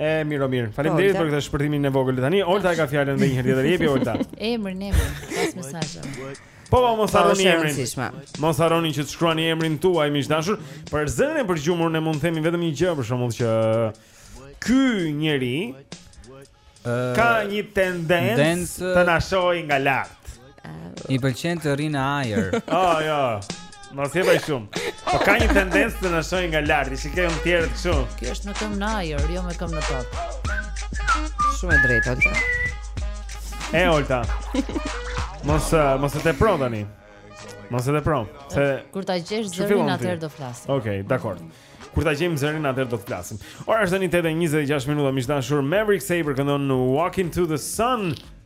E mirë, mirë. Faleminderit për këtë shpërthimin e vogël tani. Olta e ka fjalën edhe një herë tjetër. Jepi Olta. Emrin, emrin. Pas mesazheve. Po, po, mos harroni emrin. Mos harroni që të shkruani emrin tuaj miq të dashur. Për zërin e përgjumur ne mund të themi vetëm një gjë për shembull që ky njeri ka një tendencë të na shohë nga lart. I pëlqen të rri në ajër. Oh, jo. Mos e bëj shumë. Po ka një tendencë të na shojë nga lart, i shikon të tjerët kështu. Kjo është me këmbë në ajër, jo me këmbë në tokë. Shumë e drejtë, Olta. E Olta. Mos eh, mos e tepro tani. Mos e tepro, se kur ta gjesh zërin atëherë do flasim. Okej, okay, dakor. Kur ta gjejmë zërin atëherë do të flasim. Ora është tani 8:26 minuta, miq të dashur Maverick Sabre këndon Walk Into the Sun.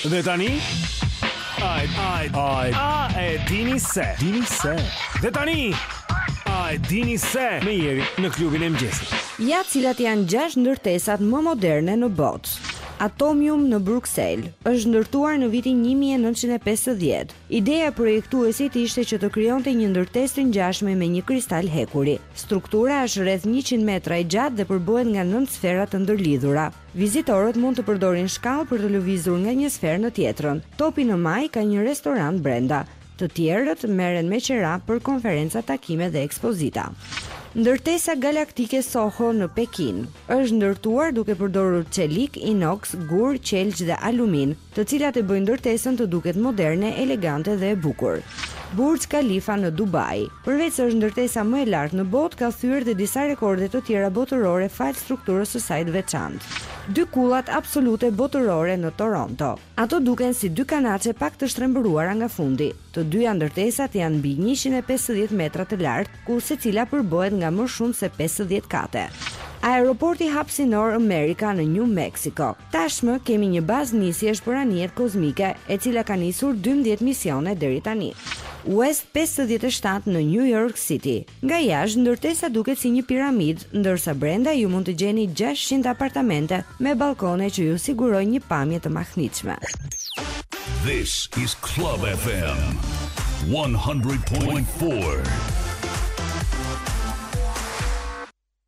Dhe tani Ai ai ai a e dini se dini se Dhe tani Ai dini se me jeri në klubin e mëngjesit Ja cilat janë gjashtë ndërtesat më moderne në botë Atomium në Bruksel është ndërtuar në vitin 1950. Ideja e projektuesit ishte që të krijonte një ndërtesë të ngjashme me një kristal hekuri. Struktura është rreth 100 metra e gjatë dhe përbëhet nga nëntë sfera të ndërlidhura. Vizitorët mund të përdorin shkallë për të lëvizur nga një sferë në tjetrën. Topi në majë ka një restorant brenda. Të tjerët merren me qera për konferenca, takime dhe ekspozita. Ndërtesa galaktike Soho në Pekin është ndërtuar duke përdorur çelik, inox, gur, qelq dhe alumin, të cilat e bëjnë ndërtesën të duket moderne, elegante dhe e bukur. Burj Khalifa në Dubai, përveçse është ndërtesa më e lartë në botë, ka thyer dhe disa rekorde të tjera botërore falë strukturës së saj të veçantë. Dy kullat absolute botërore në Toronto. Ato duken si dy kanaçe pak të shtrembëruara nga fundi. Të dyja ndërtesat janë mbi njëqind e pesëdhjetë metra të lartë, ku secila përbëhet nga më shumë se pesëdhjetë kate. Aeroporti hapësinor Amerika në Nju Meksiko. Tashmë kemi një bazë nisjesh për anijet kozmike, e cila ka nisur dymbëdhjetë misione deri tani. West pesëdhjetë e shtatë në New York City. Nga jashtë, ndërtesa duket si një piramidë, ndërsa brenda ju mund të gjeni gjashtëqind apartamente me ballkone që ju sigurojnë një pamje të mahnitshme. This is Club FM 100.4.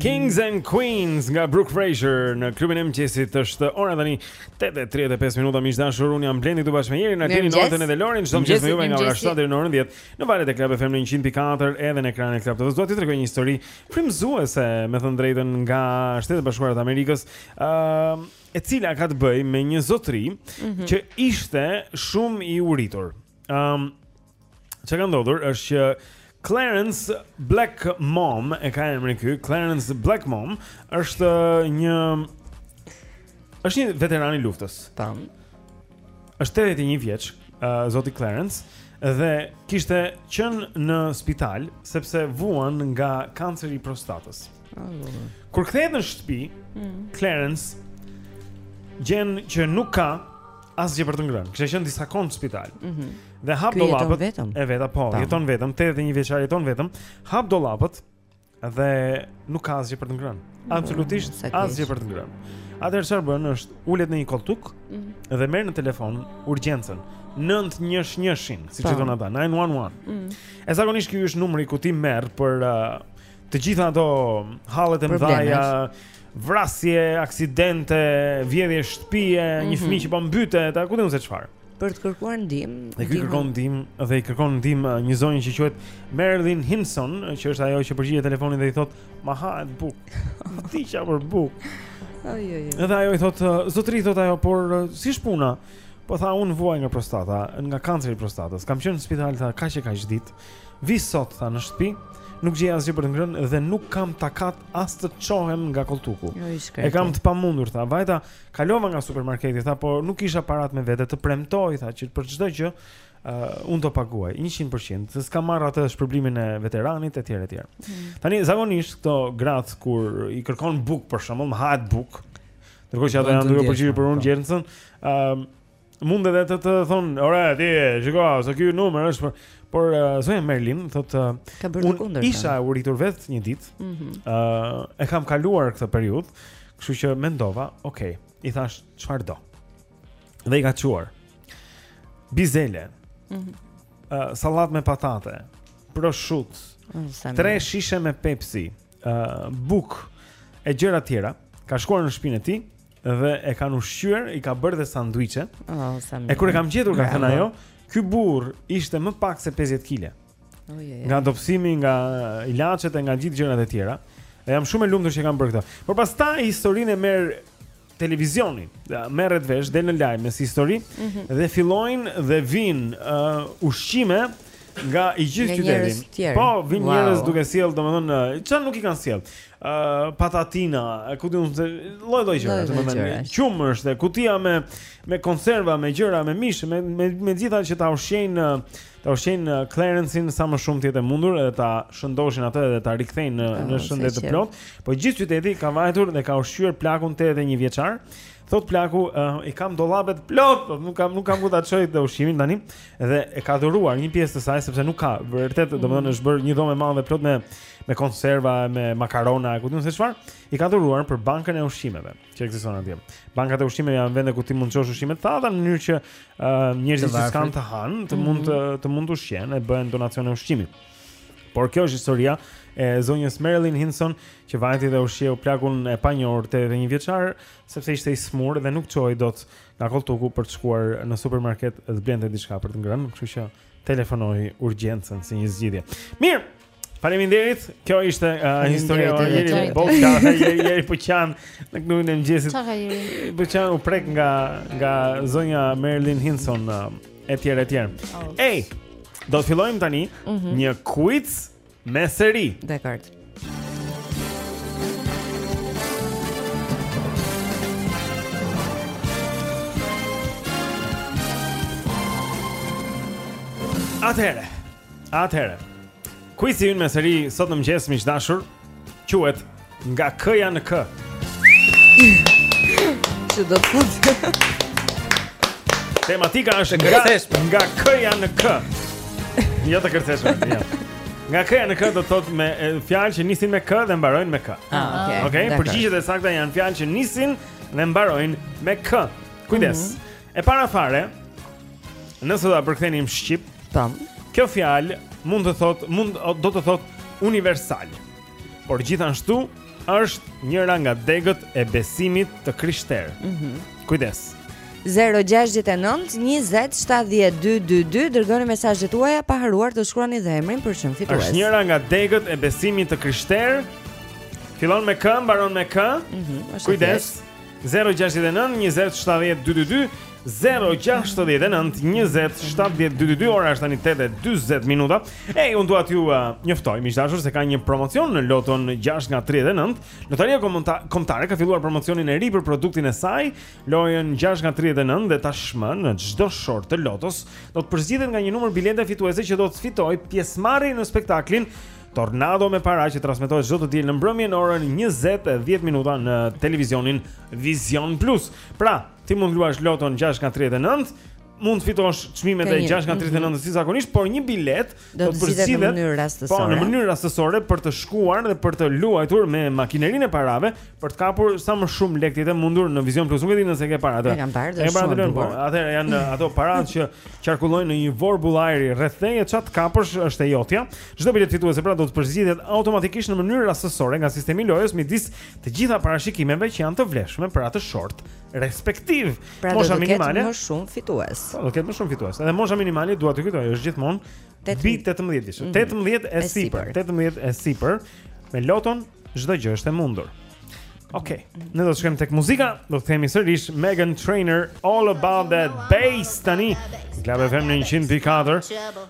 Kings and Queens nga Brooke Fraser në klubin e mëngjesit është ora tani 8:35 minuta miq të dashur un jam Blendi këtu bashkë me Jerin Altin Natën dhe Lorin çdo mëngjes me ju nga ora 7 deri në orën 10 Në valët e Club FM në 100.4 edhe në ekranin e Club TV. Dua t'ju tregoj një histori frymëzuese, me thënë të drejtën nga Shtetet e Bashkuara të Amerikës, ë uh, e cila ka të bëjë me një zotëri mm -hmm. që ishte shumë i uritur. Ëm um, çka ka ndodhur është që Clarence Blackmon e ka emrin ky, Clarence Blackmon është një është një veteran i luftës. Tam. është 81 vjeç, uh, zoti Clarence dhe kishte qenë në spital sepse vuan nga kanceri i prostatës. Kur kthehet në shtëpi, mm. Clarence gjen që nuk ka asgjë për të ngrënë. Kishte qenë disa kohë në spital. Mm -hmm. Dhe hap dollapët. E veta po, po. jeton vetëm, 81 vjeçar jeton vetëm. Hap dollapët Dhe nuk ka asgjë për të ngrënë. Mm, Absolutisht mm, asgjë për të ngrënë. Atëherë çfarë bën është ulet në një kolltuk mm -hmm. dhe merr në telefon urgjencën 911-shin, siç e thonë ata, 911. Mm -hmm. E zakonisht ky është numri ku ti merr për uh, të gjitha ato hallet e mëdhaja, vrasje, aksidente, vjedhje shtëpie, mm -hmm. një mhm. fëmijë që po mbytet, a ku di un se çfarë. për të kërkuar ndihmë. Dhe ky kërkon ndihmë dhe i kërkon ndihmë uh, një zonjë që quhet Marilyn Hinson, uh, që është ajo që përgjigjet telefonin dhe i thot, "Më hahet buk." Ti çfarë për buk? Ai ai. Edhe ajo i thot, uh, "Zotri thot ajo, por si është puna?" Po tha, "Unë vuaj nga prostata, nga kanceri i prostatës. Kam qenë në spital tha kaq e kaq ditë. Vi sot tha në shtëpi." Nuk gjej asgjë për të ngrënë dhe nuk kam takat as të çohem nga koltuku. Jo, e kam të pamundur tha. Vajta, Kalova nga supermarketi, tha, po nuk kisha parat me vete, të premtoj, tha, që për çdo gjë uh, unë do paguaj 100%, sa të kem marrë atë shpërblimin e veteranit etj etj. Mm. Tani zakonisht këto gratë kur i kërkon buk për shembull, më hahet buk. Ndërkohë që ata janë duke përgjigjur për urgjencën, ëm um, mund edhe të të thon, ore ti, shiko, se ky numër është për por uh, zonja Merlin thot uh, ka bërë të kundërtën. Isha e uritur vet një ditë. Ëh, mm -hmm. uh, e kam kaluar këtë periudhë, kështu që mendova, ok, i thash çfarë do. Dhe i ka çuar. Bizele. Ëh. Mm -hmm. uh, sallat me patate, proshut, mm, tre shishe me Pepsi, ëh, uh, buk e gjëra tjera. Ka shkuar në shpinën e tij, dhe e kanë ushqyer, i ka bërë dhe sanduiçe. Oh, sa mirë. E kur e kam gjetur ka thënë ajo, ky burrë ishte më pak se 50 kg. Oh, yeah, yeah. Nga dobësimi, nga ilaçet e nga gjithë gjërat e tjera. E jam shumë e lumtur që kam bërë këtë. Por pastaj historinë e merr televizioni, merret vesh, del në lajme si histori mm -hmm. dhe fillojnë dhe vijnë uh, ushqime nga i gjithë qyteti. Po, vijnë wow. njerëz duke sjellë, domethënë, ça nuk i kanë sjellë. uh, patatina, e ku di unë se lloj lloj gjëra, domethënë qumështe kutia me me konserva, me gjëra, me mish, me me me të gjitha që ta ushqejnë ta ushqejnë Clarence-in sa më shumë të jetë e mundur edhe ta shëndoshin atë edhe ta rikthejnë në, ah, në shëndet të plotë. Po gjithë qyteti ka vajtur dhe ka ushqyer plakun 81 vjeçar. Thotë plaku, uh, i kam dollapet plot, thotë, nuk kam nuk kam ku ta çoj ushqimin tani dhe e ka dhuruar një pjesë të saj sepse nuk ka. Vërtet, mm. domethënë është bërë një dhomë e madhe plot me me konserva, me makarona, ku di unë se çfarë. I ka dhuruar për bankën e ushqimeve që ekziston atje. Bankat e ushqimeve janë vende ku ti mund të çosh ushqime të thata në mënyrë që uh, njerëzit që s'kanë të hanë, të mm. mund të të mund të ushqehen e bëhen donacione ushqimi. Por kjo është historia e zonjës Marilyn Hinson që vajti dhe ushqeu plakun e panjohur 81 vjeçar. Ëh, sepse ishte i sëmurë dhe nuk çohej dot nga kolltuku për të shkuar në supermarket dhe të blente diçka për të ngrënë, kështu që telefonoi urgjencën si një zgjidhje. Mirë. Faleminderit. Kjo ishte uh, historia e Jerit Bogda, Jeri Puqan në klubin e mëngjesit. Çfarë Jeri? Po qan u prek nga nga zonja Marilyn Hinson uh, etj etj. Oh. Ej, do të fillojmë tani mm -hmm. një quiz Me seri. Dakord. Atëherë. Atëherë. Kuizi ynë me seri sot në mëngjes miq të dashur quhet Nga k-ja në k Që do të thotë Tematika është nga, nga k-ja në k Jo të kërcesh, jo. Nga k-ja në k do të thotë me fjalë që nisin me k dhe mbarojnë me k ah, Okej, okay. okay? përgjigjet e sakta janë fjalë që nisin dhe mbarojnë me k Kujdes mm -hmm. E para fare Nëse do ta përkthenim shqip, tam. Kjo fjalë mund të thotë, mund do të thotë universal. Por gjithashtu është njëra nga degët e besimit të krishterë. Mm -hmm. Kujdes. 069 20 7222 dërgoni mesazhet tuaja pa harruar të shkruani dhe emrin për çmim fitues. Është njëra nga degët e besimit të krishterë. Fillon me k, mbaron me k? Mm -hmm, Kujdes. Thjesht. 069 20 70 222 0-6-19-27-12-22 Ora është tani 8-20 minuta E, hey, unë dua t'ju uh, njoftoj miq të dashur se ka një promocion në loton 6 nga 39 Lotaria Kombëtare ka filluar promocionin e ri për produktin e saj Lojën 6 nga 39 dhe tashmë në çdo short të lotos Do të përzgjidhet nga një numër bilete fituese që do të fitojë pjesëmarrje në spektaklin Tornado me para që transmetohet çdo të diele në mbrëmje në orën 20:10 minuta në televizionin Vizion Plus. Pra, Ti mund të luash loton 6 nga 39, mund të fitosh çmimet e 6 nga 39 mhm. si zakonisht, por një biletë do të përzgjidhet në mënyrë rastësore. Po në mënyrë rastësore për të shkuar dhe për të luajtur me makinerinë e parave, për të kapur sa më shumë lekë të mundur në Vizion Plus. Nuk e di nëse e ke parë atë. E kam parë dhe shumë. Parë, po, atëherë janë ato paratë që qarkullojnë në një vorbull ajri rreth teje, ça të kapësh është e jotja. Çdo biletë fituese pra do të përzgjidhet automatikisht në mënyrë rastësore nga sistemi i lojës midis të gjitha parashikimeve që janë të vlefshme për atë short, respektiv pra mosha minimale. Pra do të ketë më shumë fitues. Po, do të ketë më shumë fitues. Edhe mosha minimale dua të kujtoj, është gjithmonë mbi 18 vjeç. 18 e sipër, 18 e sipër. Me loton çdo gjë është e mundur. Okej. Okay. Ne do të shkojmë tek muzika, do të kemi sërish Meghan Trainor All About That Bass tani. Club FM në 104.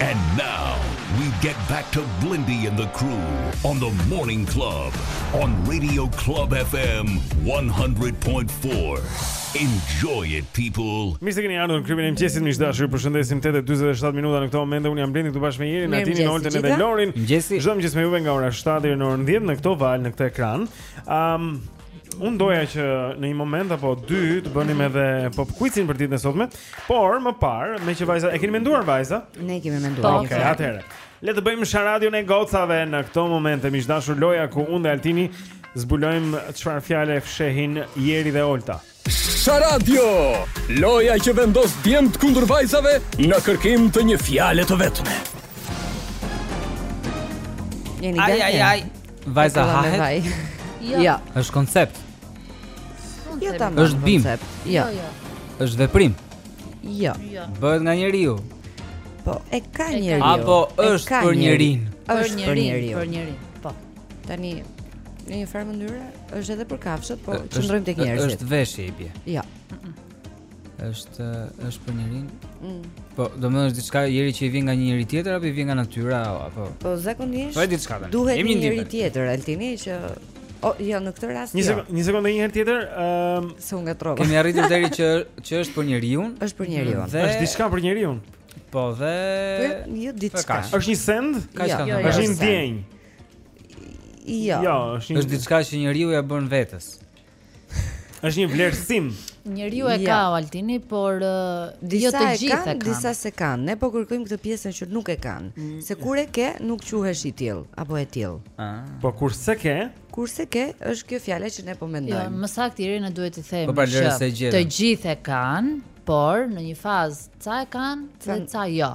And now we get back to Blendi and the crew on the morning club on Radio Club FM 100.4. Enjoy it people. Mirë se keni ardhur në klubin e mëngjesit, miq të dashur. Ju përshëndesim 8:47 minuta në këtë moment. Unë jam Blendi këtu bashkë me Jerin, Altinin, Mirëmëngjes, Oltën dhe gjitha. Lorin. Mëngjesi. Çdo mëngjes me juve nga ora 7 deri në orën 10 në këto valë, në këtë ekran. Ëm Unë doja që në një moment apo dy të bënim edhe pop quizin për ditën e sotme, por më parë, meqë vajza e keni menduar vajza? Ne kemi menduar. Po, okay, atëherë. Le të bëjmë sharadion e gocave në këto momente, miq të dashur loja ku unë dhe Altini zbulojmë çfarë fjale fshehin Jeri dhe Olta. Sharadio! Loja që vendos djemtë kundër vajzave në kërkim të një fjale të vetme. Jeni gati? Ai ai ai. Vajza hahet. Jo. Ja. Jo. Është koncept. Jo ta marr. Është bimë. Jo. jo, jo. Është veprim. Jo. jo. Bëhet nga njeriu. Po, e ka njeriu. Apo është për njeriun. Është për njeriun. Për njeriun. Tani në një farë mënyre është edhe për kafshët, po qëndrojmë tek njerëzit. Është veshje i bie. Jo. Është është për njeriun. Mm. Po, domethënë diçka Jeri që i vjen nga një njeri tjetër apo i vjen nga natyra apo? Po zakonisht. Po diçka tani. Duhet një njeri tjetër, Altini që O, jo, në këtë rast. Një jo. sekondë, një sekondë një herë tjetër, ëm, um, se u ngatërrova. Kemi arritur deri që që është për njeriun. Është për njeriun. Është diçka për njeriun. Po dhe. Po, jo diçka. Është një send? Ka jo, jo, jo, është një ndjenjë. Jo. Jo, është një është diçka që njeriu ia bën vetes. Është një vlerësim. Njeriu e ka Altini, por jo të gjithë e kanë. Disa s'e kanë. Ne po kërkojmë këtë pjesën që nuk e kanë. Mm. Se kur e ke, nuk quhesh i tillë apo e tillë. Ah. Po kur s'e ke? Kur s'e ke, është kjo fjala që ne po mendojmë. Jo, më saktë Irene duhet të themi. Po pra lëre se gjë. Të gjithë e kanë, por në një fazë ca e kanë, ca jo.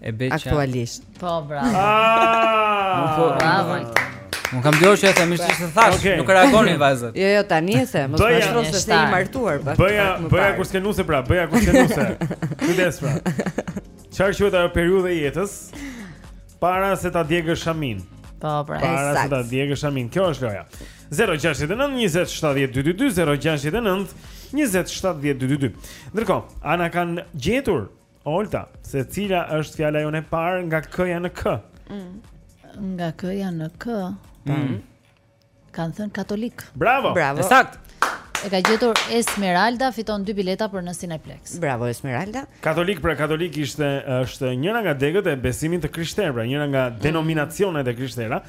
e beqar aktualisht. Po bravo. Ah! Unë po bravo. Unë kam dëgjuar që themi se thashë, okay. nuk reagonin vajzat. Jo, jo, tani e them, mos vazhdo se se i martuar pak. Bëja, bëja kur s'ke nuse pra, bëja kur s'ke nuse. Kujdes pra. Çfarë quhet ajo periudhë e jetës para se ta djegësh shamin? Po, pra. Para se ta djegësh shamin. Kjo është loja. 069 20 70 222 069 20 70 222. Ndërkohë, a na kanë gjetur Olta, se cila është fjala jonë e parë nga K-ja në K? Mm. Nga K-ja në K. Po. Mm. Kanë thënë katolik. Bravo. Bravo. Saktë. E ka gjetur Esmeralda, fiton dy bileta për në Cineplex. Bravo Esmeralda. Katolik pra katolik ishte është njëra nga degët e besimit të krishterë, pra njëra nga mm. denominacionet e krishtera.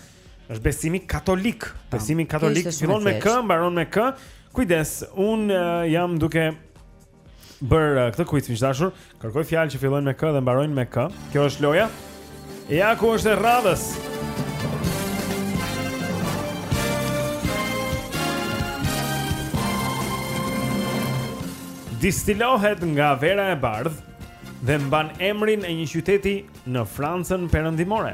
Është besimi katolik. Po. Besimi katolik fillon me K, mbaron me K. Kujdes, unë uh, jam duke bërë uh, këtë quiz miq të dashur. Kërkoj fjalë që fillojnë me k dhe mbarojnë me k. Kjo është loja. Ja ku është e radhës. Distilohet nga vera e bardhë dhe mban emrin e një qyteti në Francën perëndimore.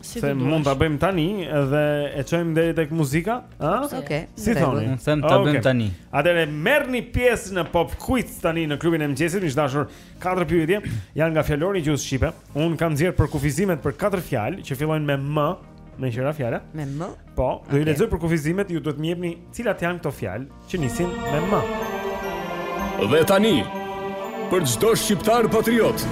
Si se mund ta bëjmë tani dhe e çojmë deri tek muzika, ë? Okej. Okay. Si thoni? Unë them ta bëjmë tani. Atëherë merrni pjesë në Pop Quiz tani në klubin e mëngjesit, miq të dashur. Katër pyetje janë nga fjalori i gjuhës shqipe. Unë kam nxjerrë përkufizimet për katër fjalë që fillojnë me m, meqë ra fjala. Me m. Po, do okay. i lexoj përkufizimet, ju duhet të më jepni cilat janë këto fjalë që nisin me m. Dhe tani, për çdo shqiptar patriot,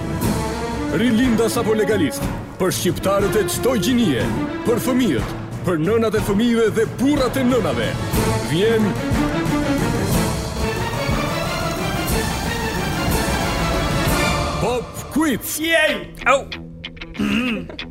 rilindas apo legalist, për shqiptarët e çdo gjinie, për fëmijët, për nënat e fëmijëve dhe burrat e nënave, vjen Pop Quiz. Yay! Au.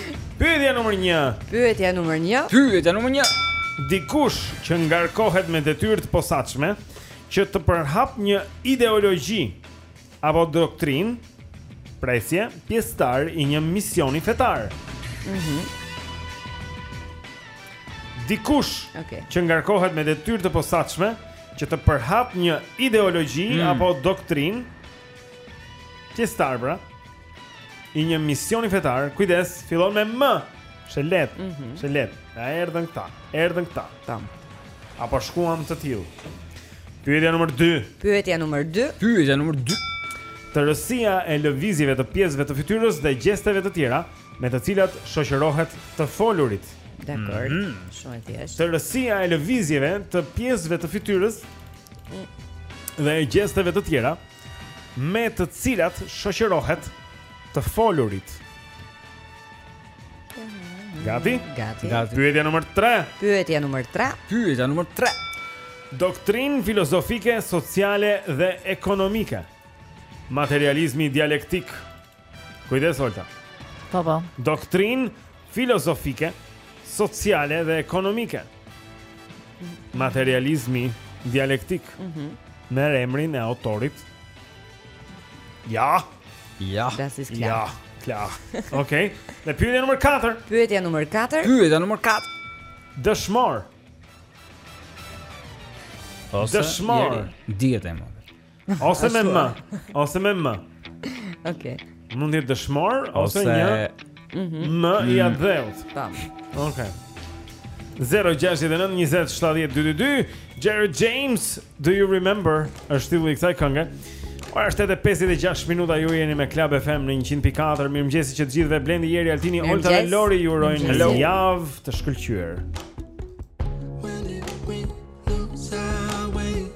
Pyetja numër 1. Pyetja numër 1. Pyetja numër 1. Dikush që ngarkohet me detyrë të posaçme që të përhapë një ideologji apo doktrinë, presje, pjesëtar i një misioni fetar. Mhm. Mm Dikush okay. që ngarkohet me detyrë të posaçme që të përhapë një ideologji mm. apo doktrinë, Pjesëtar pra i një misioni fetar Kujdes, fillon me M Shë let, mm -hmm. shë let A erdhën këta, erdhën këta Tam Apo shkuam të tillë Pyetja numër 2 Pyetja numër 2 Pyetja numër 2 Tërësia e lëvizjeve të pjesëve të fytyrës dhe gjesteve të tjera Me të cilat shoqërohet të folurit Dakord, mm -hmm. shumë e thjeshtë Tërësia e lëvizjeve të pjesëve të fytyrës dhe gjesteve të tjera me të cilat shoqërohet të folurit. Gati? Gati. Gati. Pyetja numër 3. Pyetja numër 3. Pyetja numër 3. Doktrinë filozofike, sociale dhe ekonomike. Materializmi dialektik. Kujdes Olta. Po po. Doktrinë filozofike, sociale dhe ekonomike. Materializmi dialektik. Mhm. Mm merr emrin e autorit. Ja. Ja. Ja. Klar. Okej. Okay. Dhe pyetja numër 4. Pyetja numër 4. Pyetja numër 4. Dëshmor. Ose dëshmor. Dihet me Ose me M, ose me M. Okej. Mund të jetë dëshmor ose, ose... një mhm. M i mm. atdheut. Tam. Okej. 0-6-9-27-12-2 Jared James, do you remember është titulli i kësaj kënge Ora është edhe 56 minuta ju jeni me Club FM në 104 Mirëmëngjesi që të gjithëve Blendi, Jeri, Altini, Olta dhe Lori ju urojnë një javë të shkëlqyer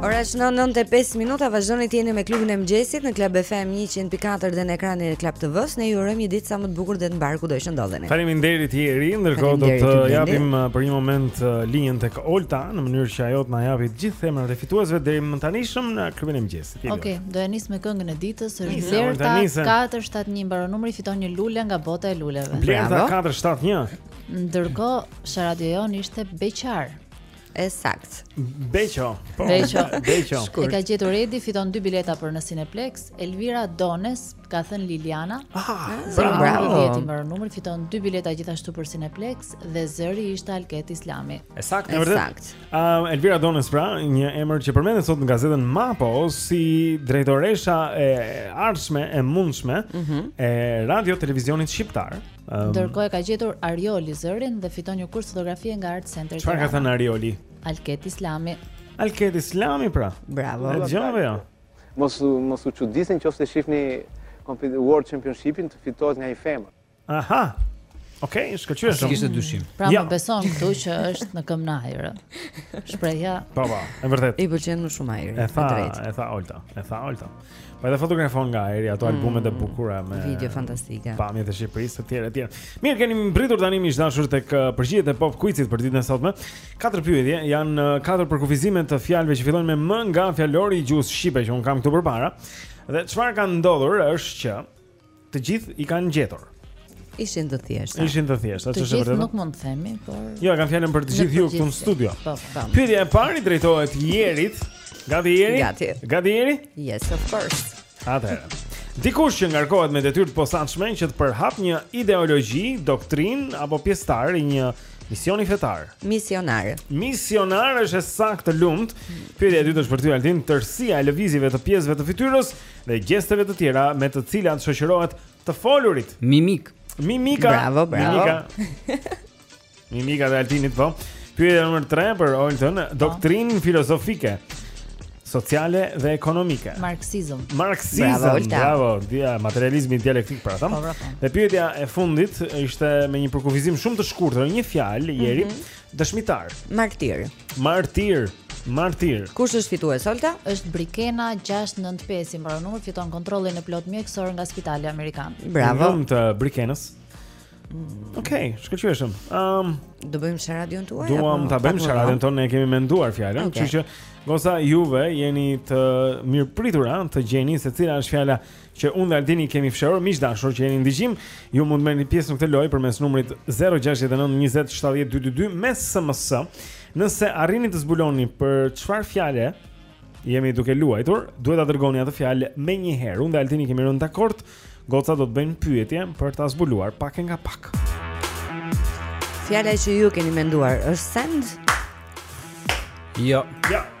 Ora është 9:05 minuta, vazhdoni të jeni me klubin e mëngjesit në Club FM 104 dhe në ekranin e Club TV-s. Ne ju urojmë një ditë sa më të bukur dhe të mbarë kudo që ndodheni. Faleminderit Jeri, ndërkohë do të japim uh, për një moment uh, linjën tek Olta në mënyrë që ajo të na japi të gjithë emrat e fituesve derimëtanishëm në klubin e mëngjesit. Okej, okay, do e nis me këngën e ditës, është Zerta 471 mbaron numri fiton një lule nga bota e luleve. Zerta 471. Ndërkohë, Sharadion ishte beqar. E saktë. Beqo. Po. Beqo. Beqo. E ka gjetur Edi, fiton dy bileta për në Cineplex. Elvira Dones, ka thënë Liliana. Ah, ah bravo. Bravo. Vjeti më numrin fiton dy bileta gjithashtu për Cineplex dhe zëri ishte Alket Islami. E saktë, e vërtetë. Ëm uh, Elvira Dones pra, një emër që përmendet sot në gazetën Mapo si drejtoresha e ardhshme e mundshme mm -hmm. e radio televizionit shqiptar. Um, Ndërkohë ka gjetur Arioli zërin dhe fiton një kurs fotografie nga Art Center. Çfarë ka thënë Arioli? Alket Islami. Alket Islami pra. Bravo. E dëgjove jo? Mos mos u çuditni nëse shihni World Championshipin të fitohet nga një femër. Aha. Okej, okay, shkëlqyeshëm. Kishte dyshim. Pra ja. më beson këtu që është në këmbë ajër. Shprehja. Po po, e vërtet. I pëlqen më shumë ajri. E tha, e tha Olta, e tha Olta. Po edhe fotografon nga ajri ato mm, albumet e bukura me video fantastike. Pamjet e Shqipërisë etj etj. Mirë keni mbritur tani miq të dashur tek uh, përgjigjet e pop quizit për ditën e sotme. Katër pyetje janë uh, katër përkufizime të fjalëve që fillojnë me m nga fjalori i gjuhës shqipe që un kam këtu përpara. Dhe çfarë ka ndodhur është që Të gjithë i kanë gjetur. Ishin të thjeshta. Ishin të thjeshta, ç'është vërtet? Të gjithë nuk mund të themi, por Jo, kam fjalën për të gjithë ju këtu në studio. Po, po. Pyetja e parë i drejtohet Jerit. Gati Jeri? Gati. Gati Jeri? Yes, of course. Atëherë. Dikush që ngarkohet me detyrë të posaçme që të përhap një ideologji, doktrinë apo pjesëtar i një misioni fetar. Misionar. Misionar është e saktë, të lumtë. Pyetja e dytë është për ty Altin, tërësia e lëvizjeve të pjesëve të fytyrës dhe gjesteve të tjera me të cilat shoqërohet të folurit. Mimik. Mimika. Bravo, bravo. Mimika. Mimika e Altinit po. Pyetja nr. 3 për Oltën, po. doktrinë filozofike sociale dhe ekonomike. Marksizëm. Marksizëm. Bravo, bravo. Dia materializmi dialektik pra them. Po, po, dhe pyetja e fundit ishte me një përkufizim shumë të shkurtër, një fjalë Jeri mm -hmm. Dëshmitar. Martir. Martir. Martir. Kush është fitues Olta? Është Brikena 695 i mbaron numri, fiton kontrollin e plot mjekësor nga Spitali Amerikan. Bravo. I lumtë Brikenës. Mm. Okej, okay, shkëlqyeshëm. Ëm, um, do bëjmë sharadën tuaj apo? Duam ta bëjmë sharadën tonë, ne kemi menduar fjalën, okay. kështu që goca juve jeni të mirëpritura të gjeni se cila është fjala që unë dhe Altini kemi fshehur, miq të dashur që jeni në dëgjim, ju mund të merrni pjesë në këtë lojë përmes numrit 069 20 70 222 me SMS. Nëse arrini të zbuloni për çfarë fjale jemi duke luajtur, duhet ta dërgoni atë fjalë menjëherë. Unë dhe Altini kemi rënë dakord, goca do të bëjnë pyetje për ta zbuluar pak e nga pak. Fjala që ju keni menduar është send? Jo. Jo.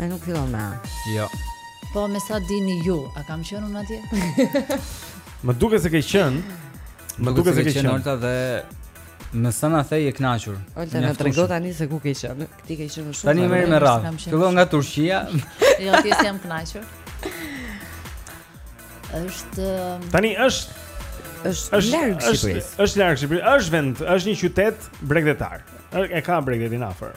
Ai nuk fillon me A. Jo. Po me sa dini ju, a kam qenë unë atje? Më duket se ke qenë. Më duket se ke qenë Olta dhe me sa na the e kënaqur. Olta na trego tani se ku ke qenë. Ti ke qenë shumë. Tani merr me radhë. Fillon nga Turqia. Jo, aty s'jam kënaqur. Është um, Tani është është është larg Shqipërisë. Është larg Shqipërisë. Është vend, është një qytet bregdetar. E ka bregdetin afër.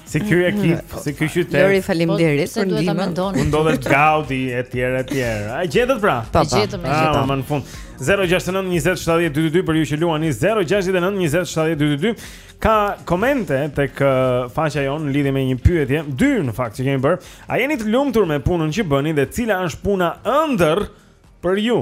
Si ky mm. ekip, si ky qytet. Lori, faleminderit po, për ndihmën. Ku ndodhet Gaudi etj etj. E gjetët pra? Po, po. gjetëm, ah, gjetëm. Më në fund. 069 20 70 222 për ju që luani 069 20 70 222. Ka komente tek uh, faqja jonë në lidhje me një pyetje, dy në fakt që kemi bërë. A jeni të lumtur me punën që bëni dhe cila është puna ëndërr për ju?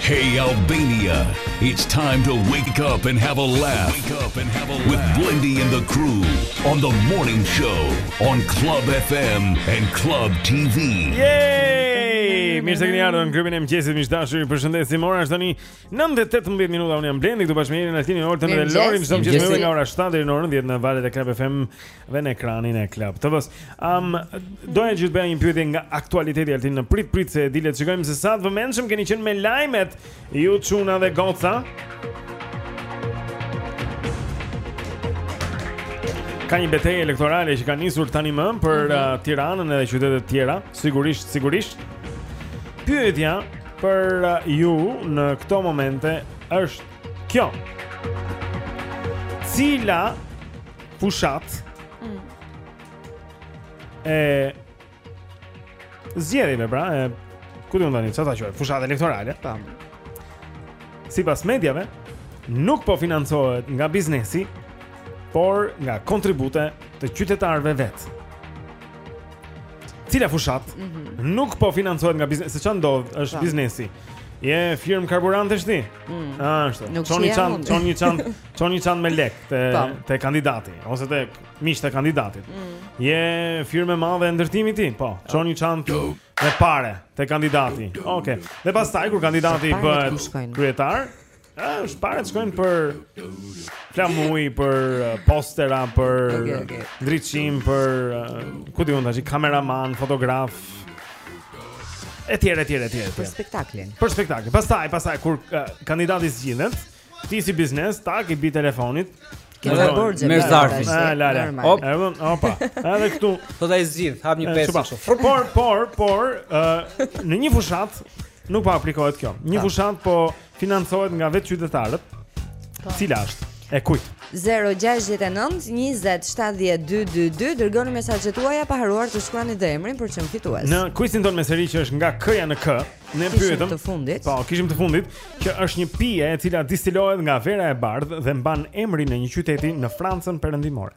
Hey Albania, it's time to wake up and have a laugh. Wake up and have a laugh with Blendi and the crew on the morning show on Club FM and Club TV. Yay! Mirë se kini ardhur në klubin e mëngjesit, miq të dashur. Ju përshëndesim. Ora është tani 9:18 minuta. Unë jam Blendi këtu bashkë me Erin, Altinin, Oltën dhe Lorin. Çdo mëngjes nga ora 7 deri në orën 10 në valët e Club FM. dhe në ekranin e Club TV-s. Ëm, um, doja t'ju bëja një pyetje nga aktualiteti Altin, prit prit se di, le të shikojmë se sa të vëmendshëm keni qenë me lajmet ju çuna dhe goca. Ka një betejë elektorale që ka nisur tanimë për mm -hmm. uh, Tiranën edhe qytete të tjera, sigurisht, sigurisht. Pyetja për uh, ju në këto momente është kjo. Cila fushatë. Mm. E zgjedhjeve pra, e ku di unë tani, çfarë ta quaj, fushatë elektorale. Tam. Sipas mediave, nuk po financohet nga biznesi, por nga kontributet e qytetarëve vetë. Cila fushatë mm -hmm. nuk po financohet nga biznesi, se ça ndodh, është po. biznesi. Je firmë karburantesh ti? Mm. Ashtu. Çon një çan, çon një çan, çon një çantë me lekë te po. te kandidati ose te miqtë e kandidatit. Mm. Je firmë e madhe e ndërtimit ti? Po. Çon një çantë me pare te kandidati. Okej. Okay. Dhe pastaj kur kandidati bëhet kryetar, është paret shkojnë për flamuj, për uh, postera, për okay, okay. ndriçim, për uh, ku di unë tash kameraman, fotograf, Etj, etj, etj. Për spektaklin. Për spektaklin. Pastaj, pastaj kur uh, kandidati zgjidhet, ti si biznes, tak i bie telefonit. Ke ta borxhe me zarfin. Ah, la la. Hop, erun, opa. Edhe këtu. Po ta zgjidh, hap një pesë kështu. Por, por, por, uh, në një fushatë nuk po aplikohet kjo. Një fushatë po Financohet nga vetë qytetarët. Po. Cila është? E kujt? 0-6-9-20-70-222 Dërgoni mesazhet tuaja pa harruar të shkruani dhe emrin për çmim fitues Në kuizin tonë me seri që është nga k-ja në k. Ne pyetëm Kishim të fundit Po, kishim të fundit Që është një pije e cila distilohet nga vera e bardhë Dhe mban emrin e një qyteti në Francën përëndimore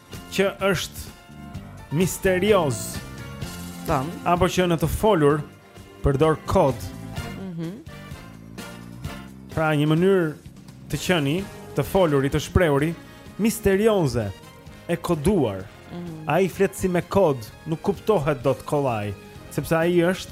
që është misterioz. Tam. Apo që në të folur përdor kod. Mhm. Mm pra një mënyrë të qëni, të foluri, të shprehuri misterioze e koduar. Mm -hmm. Ai flet si me kod, nuk kuptohet dot kollaj, sepse ai është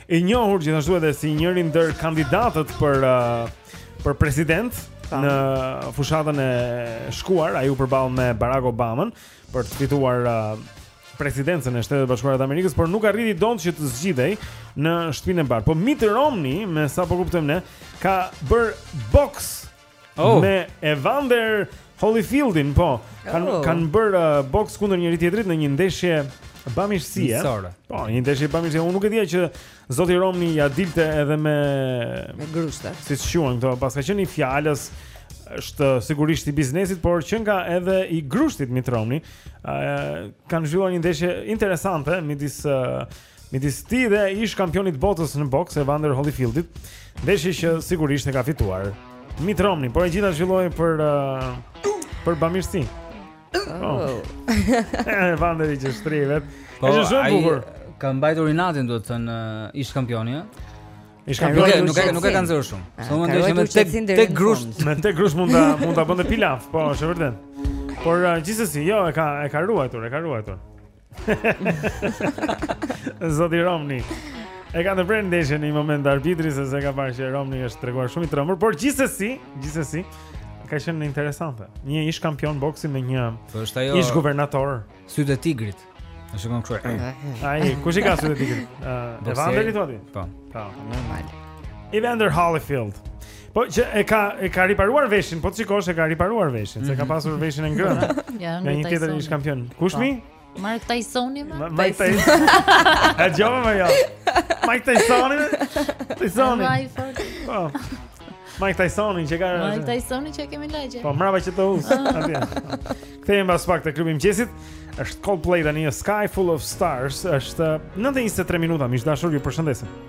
I njohur gjithashtu edhe si njëri ndër kandidatët për uh, për president në fushatën e shkuar, ai u përball me Barack Obama për të fituar uh, presidencën e Shteteve të Bashkuara të Amerikës, por nuk arriti dot që të zgjidhej në Shtëpinë e Bardhë. Po Mitt Romney, me sa po kuptojmë ne, ka bër boks Oh. Me Evander Holyfieldin, po. Kan oh. kanë bër uh, boks kundër njëri tjetrit në një ndeshje bamirësie. Po, një ndeshje bamirësie. Unë nuk e dija që zoti Romni ja dilte edhe me me grushte. Siç quhen këto, paska qenë i fjalës është sigurisht i biznesit, por qenka edhe i grushtit Mitt Romney, uh, kanë zhvilluar një ndeshje interesante midis uh, Midis tij dhe ish kampionit botës në boks Evander Holyfieldit, ndeshje që sigurisht e ka fituar Mitt Romney, por e gjitha u zhvillua për uh, për bamirësi. Oh. oh. Evander i gjithë shtrirë. Po, ai është shumë bukur. Ka mbajtur inatin, duhet thënë, uh, ish kampioni, ëh. Ish kampioni nuk e nuk e ka nxjerrë shumë. Ah, Se në ndeshje me tek tek grusht, me tek grusht mund ta mund ta bënte pilaf, po është vërtet. Por uh, gjithsesi, jo, e ka e ka ruajtur, e ka ruajtur. Zoti Romni. E ka ndërprerë ndeshjen në një moment arbitri sepse e ka parë që Romni është treguar shumë i trembur, por gjithsesi, gjithsesi ka qenë interesante. Një ish kampion boksi me një po është ajo ish guvernator syt e tigrit. Më shikon kështu. Ai, kush i ka syt e tigrit? Ëh, Evander Holyfield. Po. Po, normal. Evander Holyfield. Po që e ka e ka riparuar veshin, po sikosh e ka riparuar veshin, se ka mhm. pasur veshin e ngrënë. Ja, nga një tjetër ish kampion. Kush po. mi? Mike Tysoni më? Mike Tyson. A jova më jo. Mike Tysoni. Tysoni. Po. Mike Tysoni që ka. Mike Tysoni që kemi në lagje. Po mbrava që të us. Atje. Kthehemi pas pak te klubi i mëngjesit. Është Coldplay tani, Sky Full of Stars, është 9:23 minuta, miq të dashur, ju përshëndesim.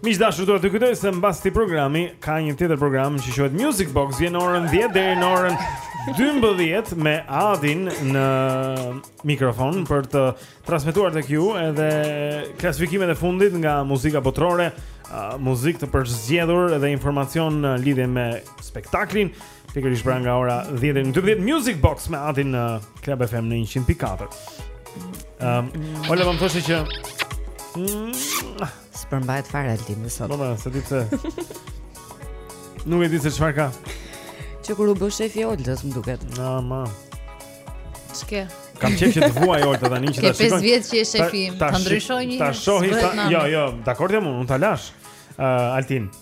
Miq të dashur, dua t'ju kujtoj se mbas këtij programi ka një tjetër program që quhet Music Box, vjen në orën 10 deri në orën 12 me Adin në mikrofon për të transmetuar tek ju edhe klasifikimet e fundit nga muzika botërore, muzikë të përzgjedhur dhe informacion në lidhje me spektaklin. Pikërisht pra nga ora 10 deri në 12 Music Box me Adin në Club FM në 100.4. Ehm, um, Ola po më thoshte që... Mm, S'përmbahet fare Altini sot. Po, s'e di pse. Nuk e di se çfarë ka. Që kur u bë shefi Oltës, më duket. Na, ma. Ç'ke? Kam qejf që të vuajë Olta tani që ta shikoj. Ke 5 vjet që je shefi, ta ndryshojë një. Ta shohë, jo, jo, dakord jam unë, unë ta lashë. Uh, Altin.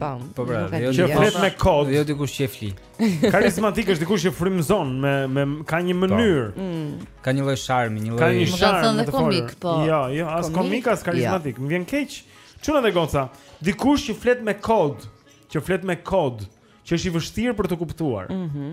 Po. Po pra, jo ti flet me kod. Jo dikush qejfli. Karizmatik është dikush që frymëzon me me ka një po. mënyrë. Mm. Ka një lloj sharmi, një lloj. Ka një sharm edhe komik, po. Jo, jo, as komik as karizmatik. Më vjen keq. Çuna dhe goca. Dikush që flet me kod, që flet me kod, që është i vështirë për t'u kuptuar. Mhm.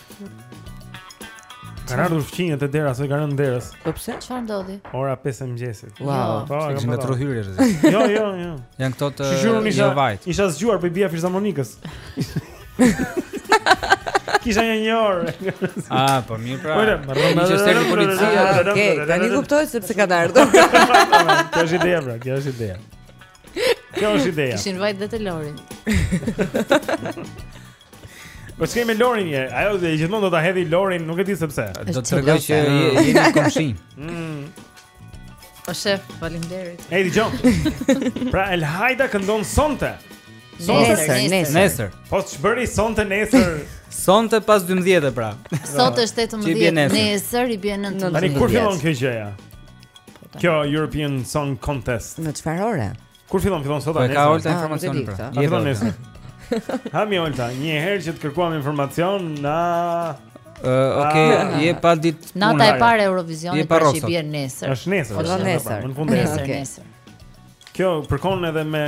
Kanë ardhur fqinjët te dera, i kanë rënë derës. Po pse? Çfarë ndodhi? Ora 5 e mëngjesit. Wow, po, ka qenë tro hyrje rrezi. Jo, jo, jo. Janë këto të jo vajt. Isha zgjuar po i bija fizarmonikës. Kisha një një orë. Ah, po mirë pra. Po, mirë që s'erdhi policia. Okej, tani kuptoj se pse kanë ardhur. Kjo është ideja, pra, kjo është ideja. Kjo është ideja. Kishin vajt dhe te Lori. Po ç'ke me Lorin je? Ajo dhe gjithmonë do ta hedhë Lorin, nuk e di se pse. Do të tregojë që jeni komshinj. Mm. Po shef, faleminderit. Ej, dëgjo. Pra Elhaida këndon sonte. Nesër, nesër. Nesër. Po ç'bëri sonte nesër? Sonte pas 12 pra. Sot është 18, nesër i bie 19. Tani kur fillon kjo gjëja? Kjo European Song Contest. Në çfarë ore? Kur fillon, fillon sot a nesër. Ka Olta informacion pra. Jo fillon nesër. Ha mi Olta, një herë që të kërkuam informacion na Ë, okay, ah. je pa ditë. Nata e parë e Eurovisionit pra që bie nesër. Është nesër. Po nesër. Në fund nesër, nesër. Kjo përkon edhe me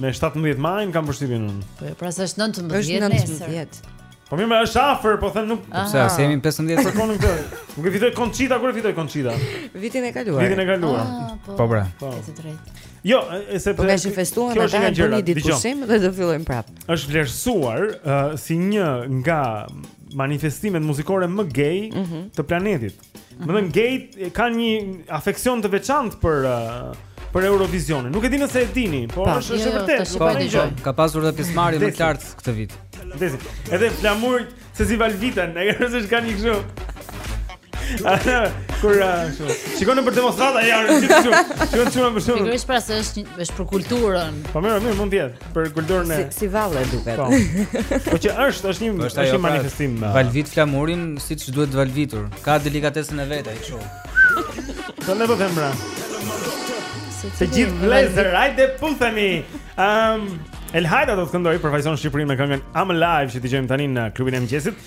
me 17 majin kam përshtypjen unë. Po pra, s'është 19 nesër. Është 19. Po mirë, është afër, po them nuk. Po pse as jemi 15? Përkon këtë. Nuk e fitoi Konçita, kur e fitoi Konçita? Vitin e kaluar. Vitin e kaluar. Ah, po. po pra. Po. Të drejtë. Jo, e se po kemi festuar me ta bëni ditë pushim dhe do fillojmë prap. Është vlerësuar uh, si një nga manifestimet muzikore më gay mm -hmm. të planetit. Domethënë gejt kanë një afeksion të veçantë për uh, për Eurovisionin. Nuk e di nëse e dini, po është është e vërtetë. Po, po, po, ka pasur edhe pjesëmarrje më lart këtë vit. Desi. Edhe flamurin se si e valvitin, e kanë se kanë një kështu. Kur ashtu. Uh, Shikon për demonstrata janë gjithë kështu. Shikon çuna për shkak. Pikërisht pra se është është për kulturën. Po mirë, mirë mund të jetë. për kulturën e si, si valle duket. Po. Po që është, është një po është një pra, manifestim. Uh, valvit flamurin siç duhet valvitur. Ka delikatesën e vet ai kështu. Do ne po them pra. Të gjithë vllezër, hajde puthemi. Ehm, um, Elhaida do të këndojë, përfaqëson Shqipërinë me këngën I'm Alive që dëgjojmë tani në klubin e mëngjesit.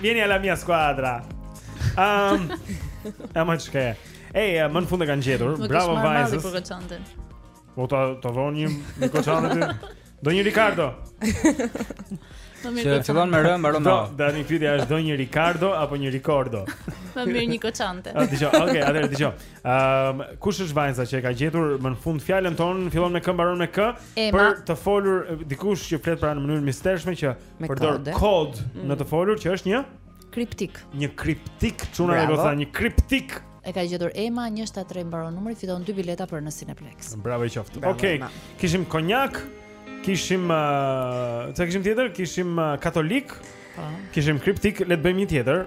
Vieni alla mia squadra. Ehm. Um, Ama çka? Ej, eh, më në fund e kanë gjetur. Bravo vajzës. Më kishte marrë për Po ta ta donim një një koçante ti. Do një Ricardo. Që fillon me rë, mbaron me o. Tani pyetja është do një Ricardo apo një Ricordo? Më mirë një koçante. Ah, dëgjoj, okay, atëherë dëgjoj. Ëm, um, kush është vajza që e ka gjetur më në fund fjalën tonë, fillon me kë, mbaron me kë, për të folur dikush që flet pra në mënyrë misterioze që Me Përdor kode. kod mm. në të folur që është një kriptik. Një kriptik, çuna e goca, një kriptik. E ka gjetur Ema 173 mbaron numri, fiton dy bileta për në Cineplex. Bravo i qoftë. Okej. Okay. Kishim konjak, kishim uh, çka kishim tjetër? Kishim uh, katolik. Po. Kishim kriptik, le të bëjmë një tjetër.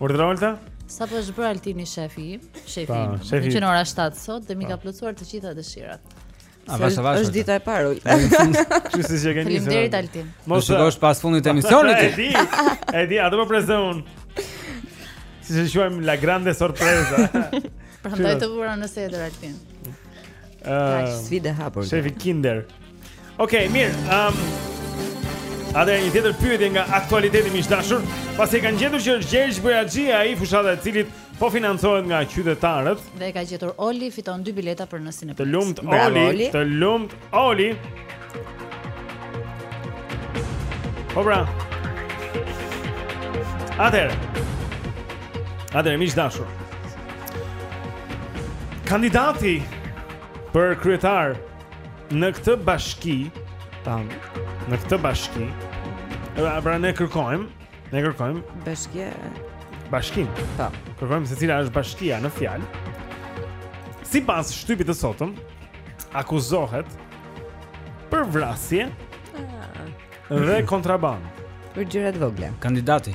Urdhëro Alta? Sa po është bërë Altini shefi im, shefi im. Që në orën 7 sot dhe m'i ka plotësuar të gjitha dëshirat. Avash avash. Është dita e parë. Ju si e keni? Faleminderit Altin. Mos e dosh pas fundit të emisionit. E di. E di, atë po pres unë. Si e quajmë la grande sorpresa. Prandaj të vura në sedër Altin. Ëh. Sfidë hapur. Shefi Kinder. Okej, okay, mirë. Ehm um, Atëherë një tjetër pyetje nga aktualiteti miq të dashur, pasi e kanë gjetur që është Gjergj Bojaxhi ai fushata e cilit po financohet nga qytetarët. Dhe e ka gjetur Oli fiton dy bileta për në Cineplex. Të lumtë Oli, të lumtë Oli. Po pra. Atëherë. Atëherë më i dashur. Kandidati për kryetar Në këtë bashki, tam, në këtë bashki, pra, pra ne kërkojmë, ne kërkojmë bashkinë. Bashkinë. Po. Kërkojmë se cila është bashkia në fjalë. Sipas shtypit të sotëm, akuzohet për vrasje ah. dhe kontrabandë. Për gjëra të vogla. Kandidati.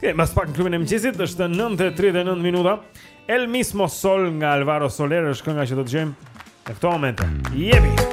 Kemi mas pak në klubin e mëngjesit, është 9:39 minuta. El mismo sol nga Alvaro Soler është kënga që do të dëgjojmë në këtë moment. Jepi.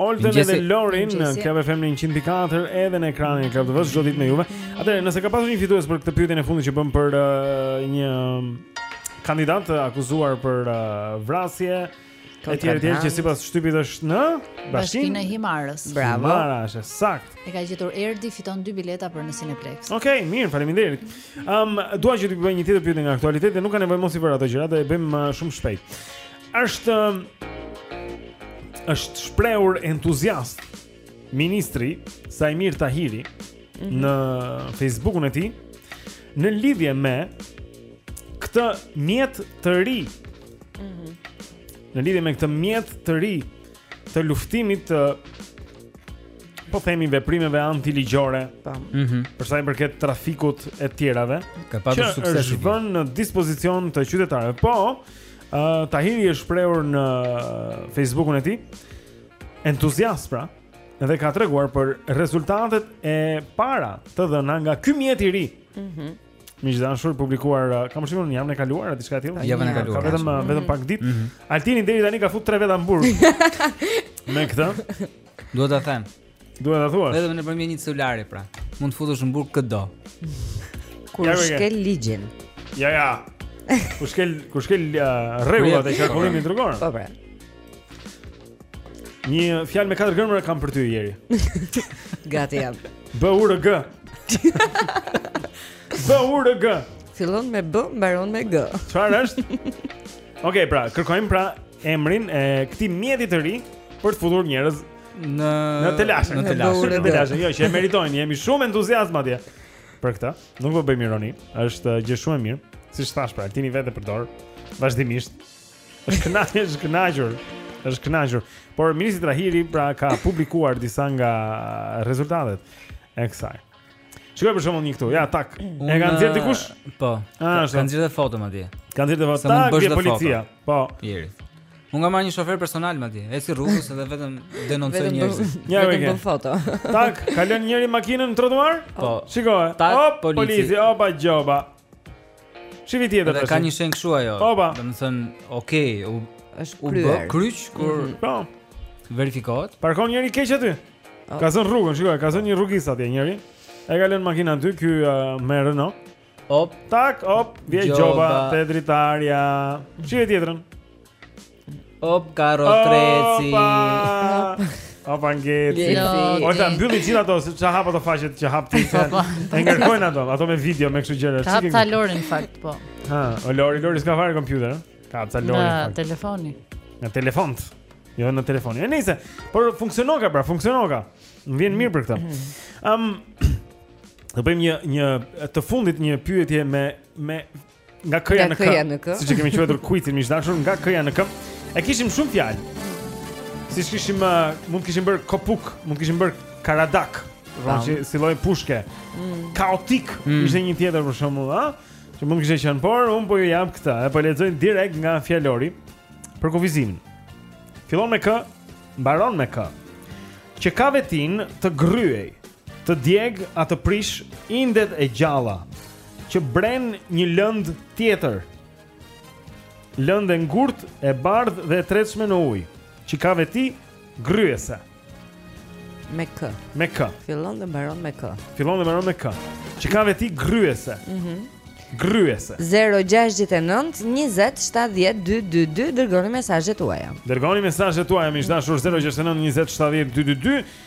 Olden dhe Lorin në Club FM 104 edhe në ekranin e Club TV-s çdo ditë me juve. Atëherë, nëse ka pasur një fitues për këtë pyetjen e fundit që bëmë për uh, një um, kandidat të akuzuar për uh, vrasje etj etj që sipas shtypit është në Bashkinë e Himarës. Bravo. Himara është sakt. E ka gjetur Erdi, fiton dy bileta për në Cineplex. Okej, okay, mirë, faleminderit. Ëm, um, dua që të bëj një tjetër pyetje nga aktualiteti, nuk ka nevojë mos i vër ato gjëra, do e bëjmë uh, shumë shpejt. Është është shprehur entuziast ministri Saimir Tahiri mm -hmm. në Facebookun e tij në lidhje me këtë mjet të ri. Mhm. Mm në lidhje me këtë mjet të ri të luftimit të po themi veprimeve antiligjore. Tam. Mhm. Mm për sa i përket trafikut e tjerave, ka pasur sukses. Është vënë në dispozicion të qytetarëve. Po, Uh, Tahiri është shprehur në Facebookun e tij. Entuziast pra, dhe ka treguar për rezultatet e para të dhëna nga ky mjet i ri. Mhm. Mm Miq dashur, publikuar uh, kam përshtypjen javën e kaluar diçka e tillë. Javën e kaluar. Ka vetëm uh, vetëm pak ditë. Mm -hmm. Altini deri tani ka fut 3 veta në burg. Me këtë. Duhet ta them. Duhet ta thuash. Vetëm nëpërmjet një celulari pra. Mund të futesh në burg këdo. Kur ja, shkel ligjin. Ja ja. Kur shkel kur shkel uh, rregullat e qarkullimit rrugor. Po pra. Një fjalë me katër gërma kam për ty Jeri. Gati jam. B U R G. B U R G. Fillon me B, mbaron me G. Çfarë është? Okej, okay, pra, kërkojmë pra emrin e këtij mjeti të ri për të futur njerëz Në në telashe, në telashe, në telashe. Jo, që e meritojnë, jemi shumë entuziastë atje. Për këtë, nuk po bëjmë ironi, është gjë shumë e mirë. Siç thashë, pra, Altini vetë e përdor vazhdimisht. Është kënaqur, është kënaqur. Është kënaqur. Por ministri Tahiri pra ka publikuar disa nga rezultatet e kësaj. Shiko për shembull një këtu. Ja tak. E kanë nxjerr dikush? Po. Ah, kanë nxjerr edhe foto madje. Kanë nxjerr foto. Ta bësh policia. Po. Jeri. Unë kam marrë një shofer personal madje. Eci rrugës edhe vetëm denoncoj njerëzit. Ja vetëm bën foto. Tak, ka lënë njëri makinën në trotuar? Po. Shiko. Hop, polici, opa gjoba. Shihe tjetrën tash. Ka një shenjë kështu ajo. Po, po. Domethën, okay, u është u bë kryer kur mhm. po verifikohet. Parkon njëri keq aty. Oh. Ka zënë rrugën, shiko, ka zënë një rrugicë atje njëri. E ka lënë makinën aty ky uh, me Renault. Op, tak, op, vjen gjoba te dritarja. Shihe tjetrën. Op karo treci. Opa ngeci. O ta mbylli gjithë ato se ça hap ato faqet që hap ti. Po, po. E ngarkojnë ato, ato me video me kështu gjëra. Ka hap Lori në fakt po. Ha, o Lori, Lori s'ka fare kompjuter, ha? Ka hap Lori. Në telefoni. Në telefon. Jo në telefoni. E nice. Por funksionoka pra, funksionoka. Më vjen mirë për këtë. Ëm mhm. um, do bëjmë një një të fundit një pyetje me me Nga këja në kë. Siç e kemi quajtur kuicin miq të dashur, nga këja në kë. E kishim shumë fjalë. Siç kishim uh, mund të kishim bërë kopuk, mund të kishim bërë karadak, pra që si lloj pushke. Mm. Kaotik, mm. ishte një tjetër për shembull, ha? Që mund të kishte qenë, por unë po ju jap këtë, e po lexoj direkt nga fjalori përkufizimin. Fillon me kë, mbaron me kë. Që ka vetinë të gërryejë, të djegë a të prishë indet e gjalla. që bren një lëndë tjetër. Lëndë e ngurtë, e bardhë dhe e tretshme në ujë, që ka veti gërryese. Me kë? Me kë? Fillon dhe mbaron me kë? Fillon dhe mbaron me kë? Që ka veti gërryese. Mhm. Mm gërryese. 069 20 70 222 dërgoni mesazhet tuaja. Dërgoni mesazhet tuaja miq të dashur 069 20 70 222.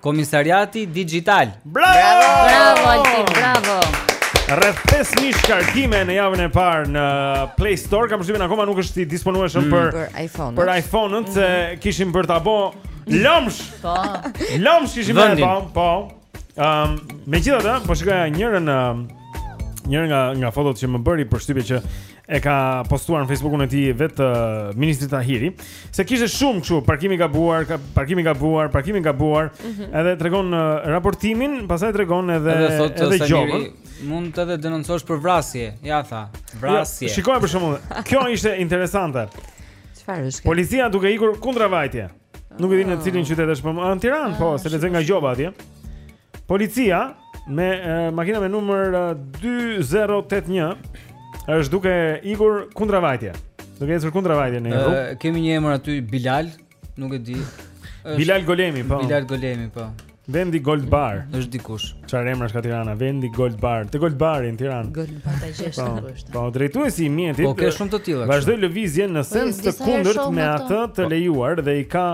Komisariati Dixhital. Bravo! Bravo Altin, bravo. Rreth 5000 shkarkime në javën e parë në Play Store, kam përshtypjen akoma nuk është i disponueshëm mm. për për iPhone. Për iPhone-in se mm. kishim për ta bë lëmsh. Po. Lëmsh kishim për ta bë, po. Ehm, megjithatë, po shikoja njërin ehm, njërin nga nga fotot që më bëri përshtypje që e ka postuar në Facebookun e tij vetë uh, ministri Tahiri se kishte shumë kështu parkim i gabuar, ka, parkim i gabuar, parkim i gabuar, mm -hmm. edhe tregon uh, raportimin, pastaj tregon edhe edhe, thotë, edhe gjobën. Mund të edhe denoncosh për vrasje, ja tha, vrasje. Jo, shikojmë për shembull. Kjo ishte interesante. Çfarë është? Policia duke ikur kundravajtje. Nuk e di në ah. cilin qytet është, po në Tiranë, po, se lexoj nga gjoba atje. Policia me makina me numër 2081 është duke ikur kundravajtje. Duke ecur kundravajtje në rrugë. Uh, kemi një emër aty Bilal, nuk e di. Është Bilal Golemi, po. Bilal Golemi, po. Vendi Gold Bar. Është dikush. Çfarë emrash ka Tirana? Vendi Gold Bar. Te Gold Bar në Tiranë. Gold Bar ta gjesh atë po, është. Po, drejtuesi i mjetit. Po, ke shumë të tilla. Vazhdoi lëvizjen në po, sens të kundërt me atë të po. lejuar dhe i ka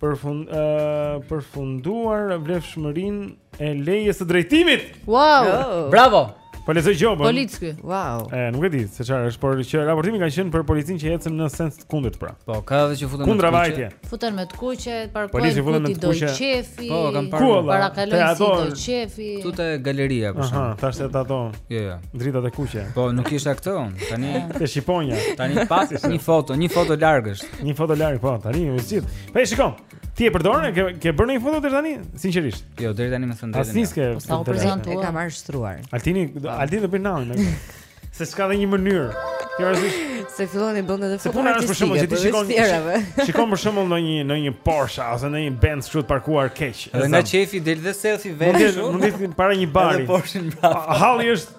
Përfund, uh, përfunduar vlefshmërin e lejes së drejtimit. Wow! Oh. Bravo! Po lexoj gjobën. Polic ky. Wow. E, nuk e di se çfarë është, por që raportimi ka qenë për policin që ecën në sens të kundërt pra. Po, ka edhe që futen kundravajtje. Futen me të kuqe, parkojnë ku t'i do qefi. Po, kam parë. Parakalon si i do qefi. Ktu te galeria për shkak. Aha, tash te ato. Jo, jo. Dritat e kuqe. Po, nuk ishte atë. Tani te shiponja. Tani pas një foto, një foto larg është. Një foto larg po, tani u zgjidh. Po e shikon. Ti e përdor, e ke, ke bërë një foto deri tani? Sinqerisht. Jo, deri tani me thënë të drejtën. Asnjë s'ke. Posa u prezantua? E kam marrë shtruar. Altini, Altini do bëjë namin. Se s'ka dhe një mënyrë. Kjo është se fillon i bën edhe foto. Se puna është për shembull që ti shikon. Shikon për shembull në një në një Porsche ose në një Benz shumë të parkuar keq. Edhe nga qefi del dhe selfie vetë. Mund të para një bari. Halli është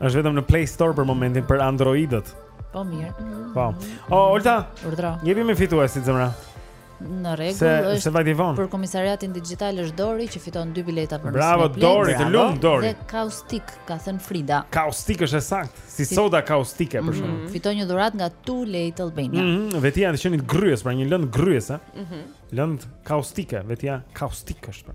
Është vetëm në Play Store për momentin për Androidët. Po mirë. Po. O, Olta. Urdhro. Jepi fituesit zemra. Në rregull, se, është se vajti vonë. Për komisariatin digjital është Dori që fiton dy bileta për Bravo Netflix. Dori, të lumtë Dori. Dhe kaustik, ka thënë Frida. Kaustik është e saktë, si Fit... soda kaustike për shkak. Mm -hmm. Fiton një dhuratë nga Too Late Albania. Mm -hmm. Vetia e të qenit gërryes, pra një lëndë gërryese. Mm -hmm. Lëndë kaustike, vetia kaustik është. Pra.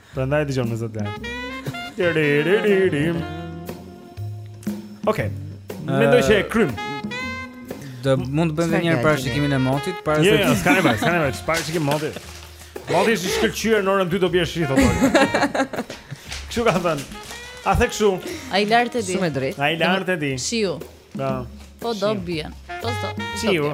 Prandaj dëgjon me zë të lartë. Okej. Mendoj se e kryem. Do mund të bëjmë një herë parashikimin e motit para se. Jo, jo, s'ka nevojë, s'ka nevojë, të parashikojmë motin. Moti është i shkëlqyer në orën 2 do bie shi thotë. Kush ka thënë? A the kështu? Ai lart e di. Shumë drejt. Ai lart e di. Shiu. Po. Po do bie. Po do. Shiu.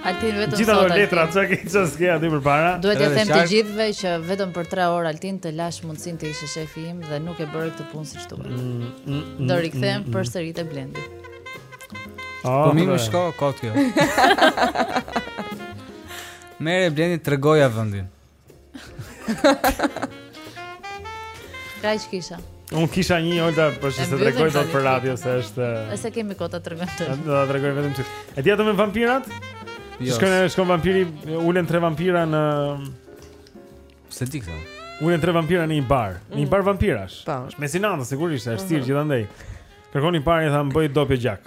Altin vetëm sot. Gjithë ato letra që ke çfarë ke aty përpara. Duhet të them të gjithëve që vetëm për 3 orë Altin të lashë mundësinë të ishe shefi im dhe nuk e bëre këtë punë siç duhet. Mm, mm, mm, Do rikthehem përsëri te Blendi. Ah, po mi më shko kot kjo. Merre Blendi tregoja vendin. Pra që kisha? Unë kisha një ojta për që se të regoj të për radio se është... E se kemi kota të regoj të regoj të regoj të regoj të E di atë me vampirat? Jo. Shkon shkon vampiri, ulen tre vampira në S'e di këtë? Ulen tre vampira në një bar, në një mm. bar vampirash. Po. Është mesnata sigurisht, është sterr mhm. gjithandej. Kërkon i pari i tha më bëj dopio gjak.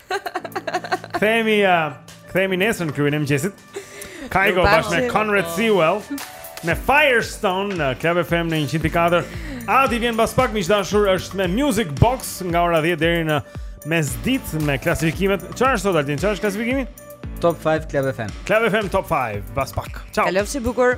Kthehemi, uh, kthehemi nesër në klubin e mëngjesit. Kygo bashkë me Conrad Sewell me Firestone në Club FM në 100.4. Adi vjen pas pak miq të dashur është me Music Box nga ora 10 deri në mesditë me klasifikimet. Çfarë është sot Altin? Çfarë është klasifikimi? Top 5 Club FM. Club FM Top 5 pas pak. Ciao. Kalofshi bukur.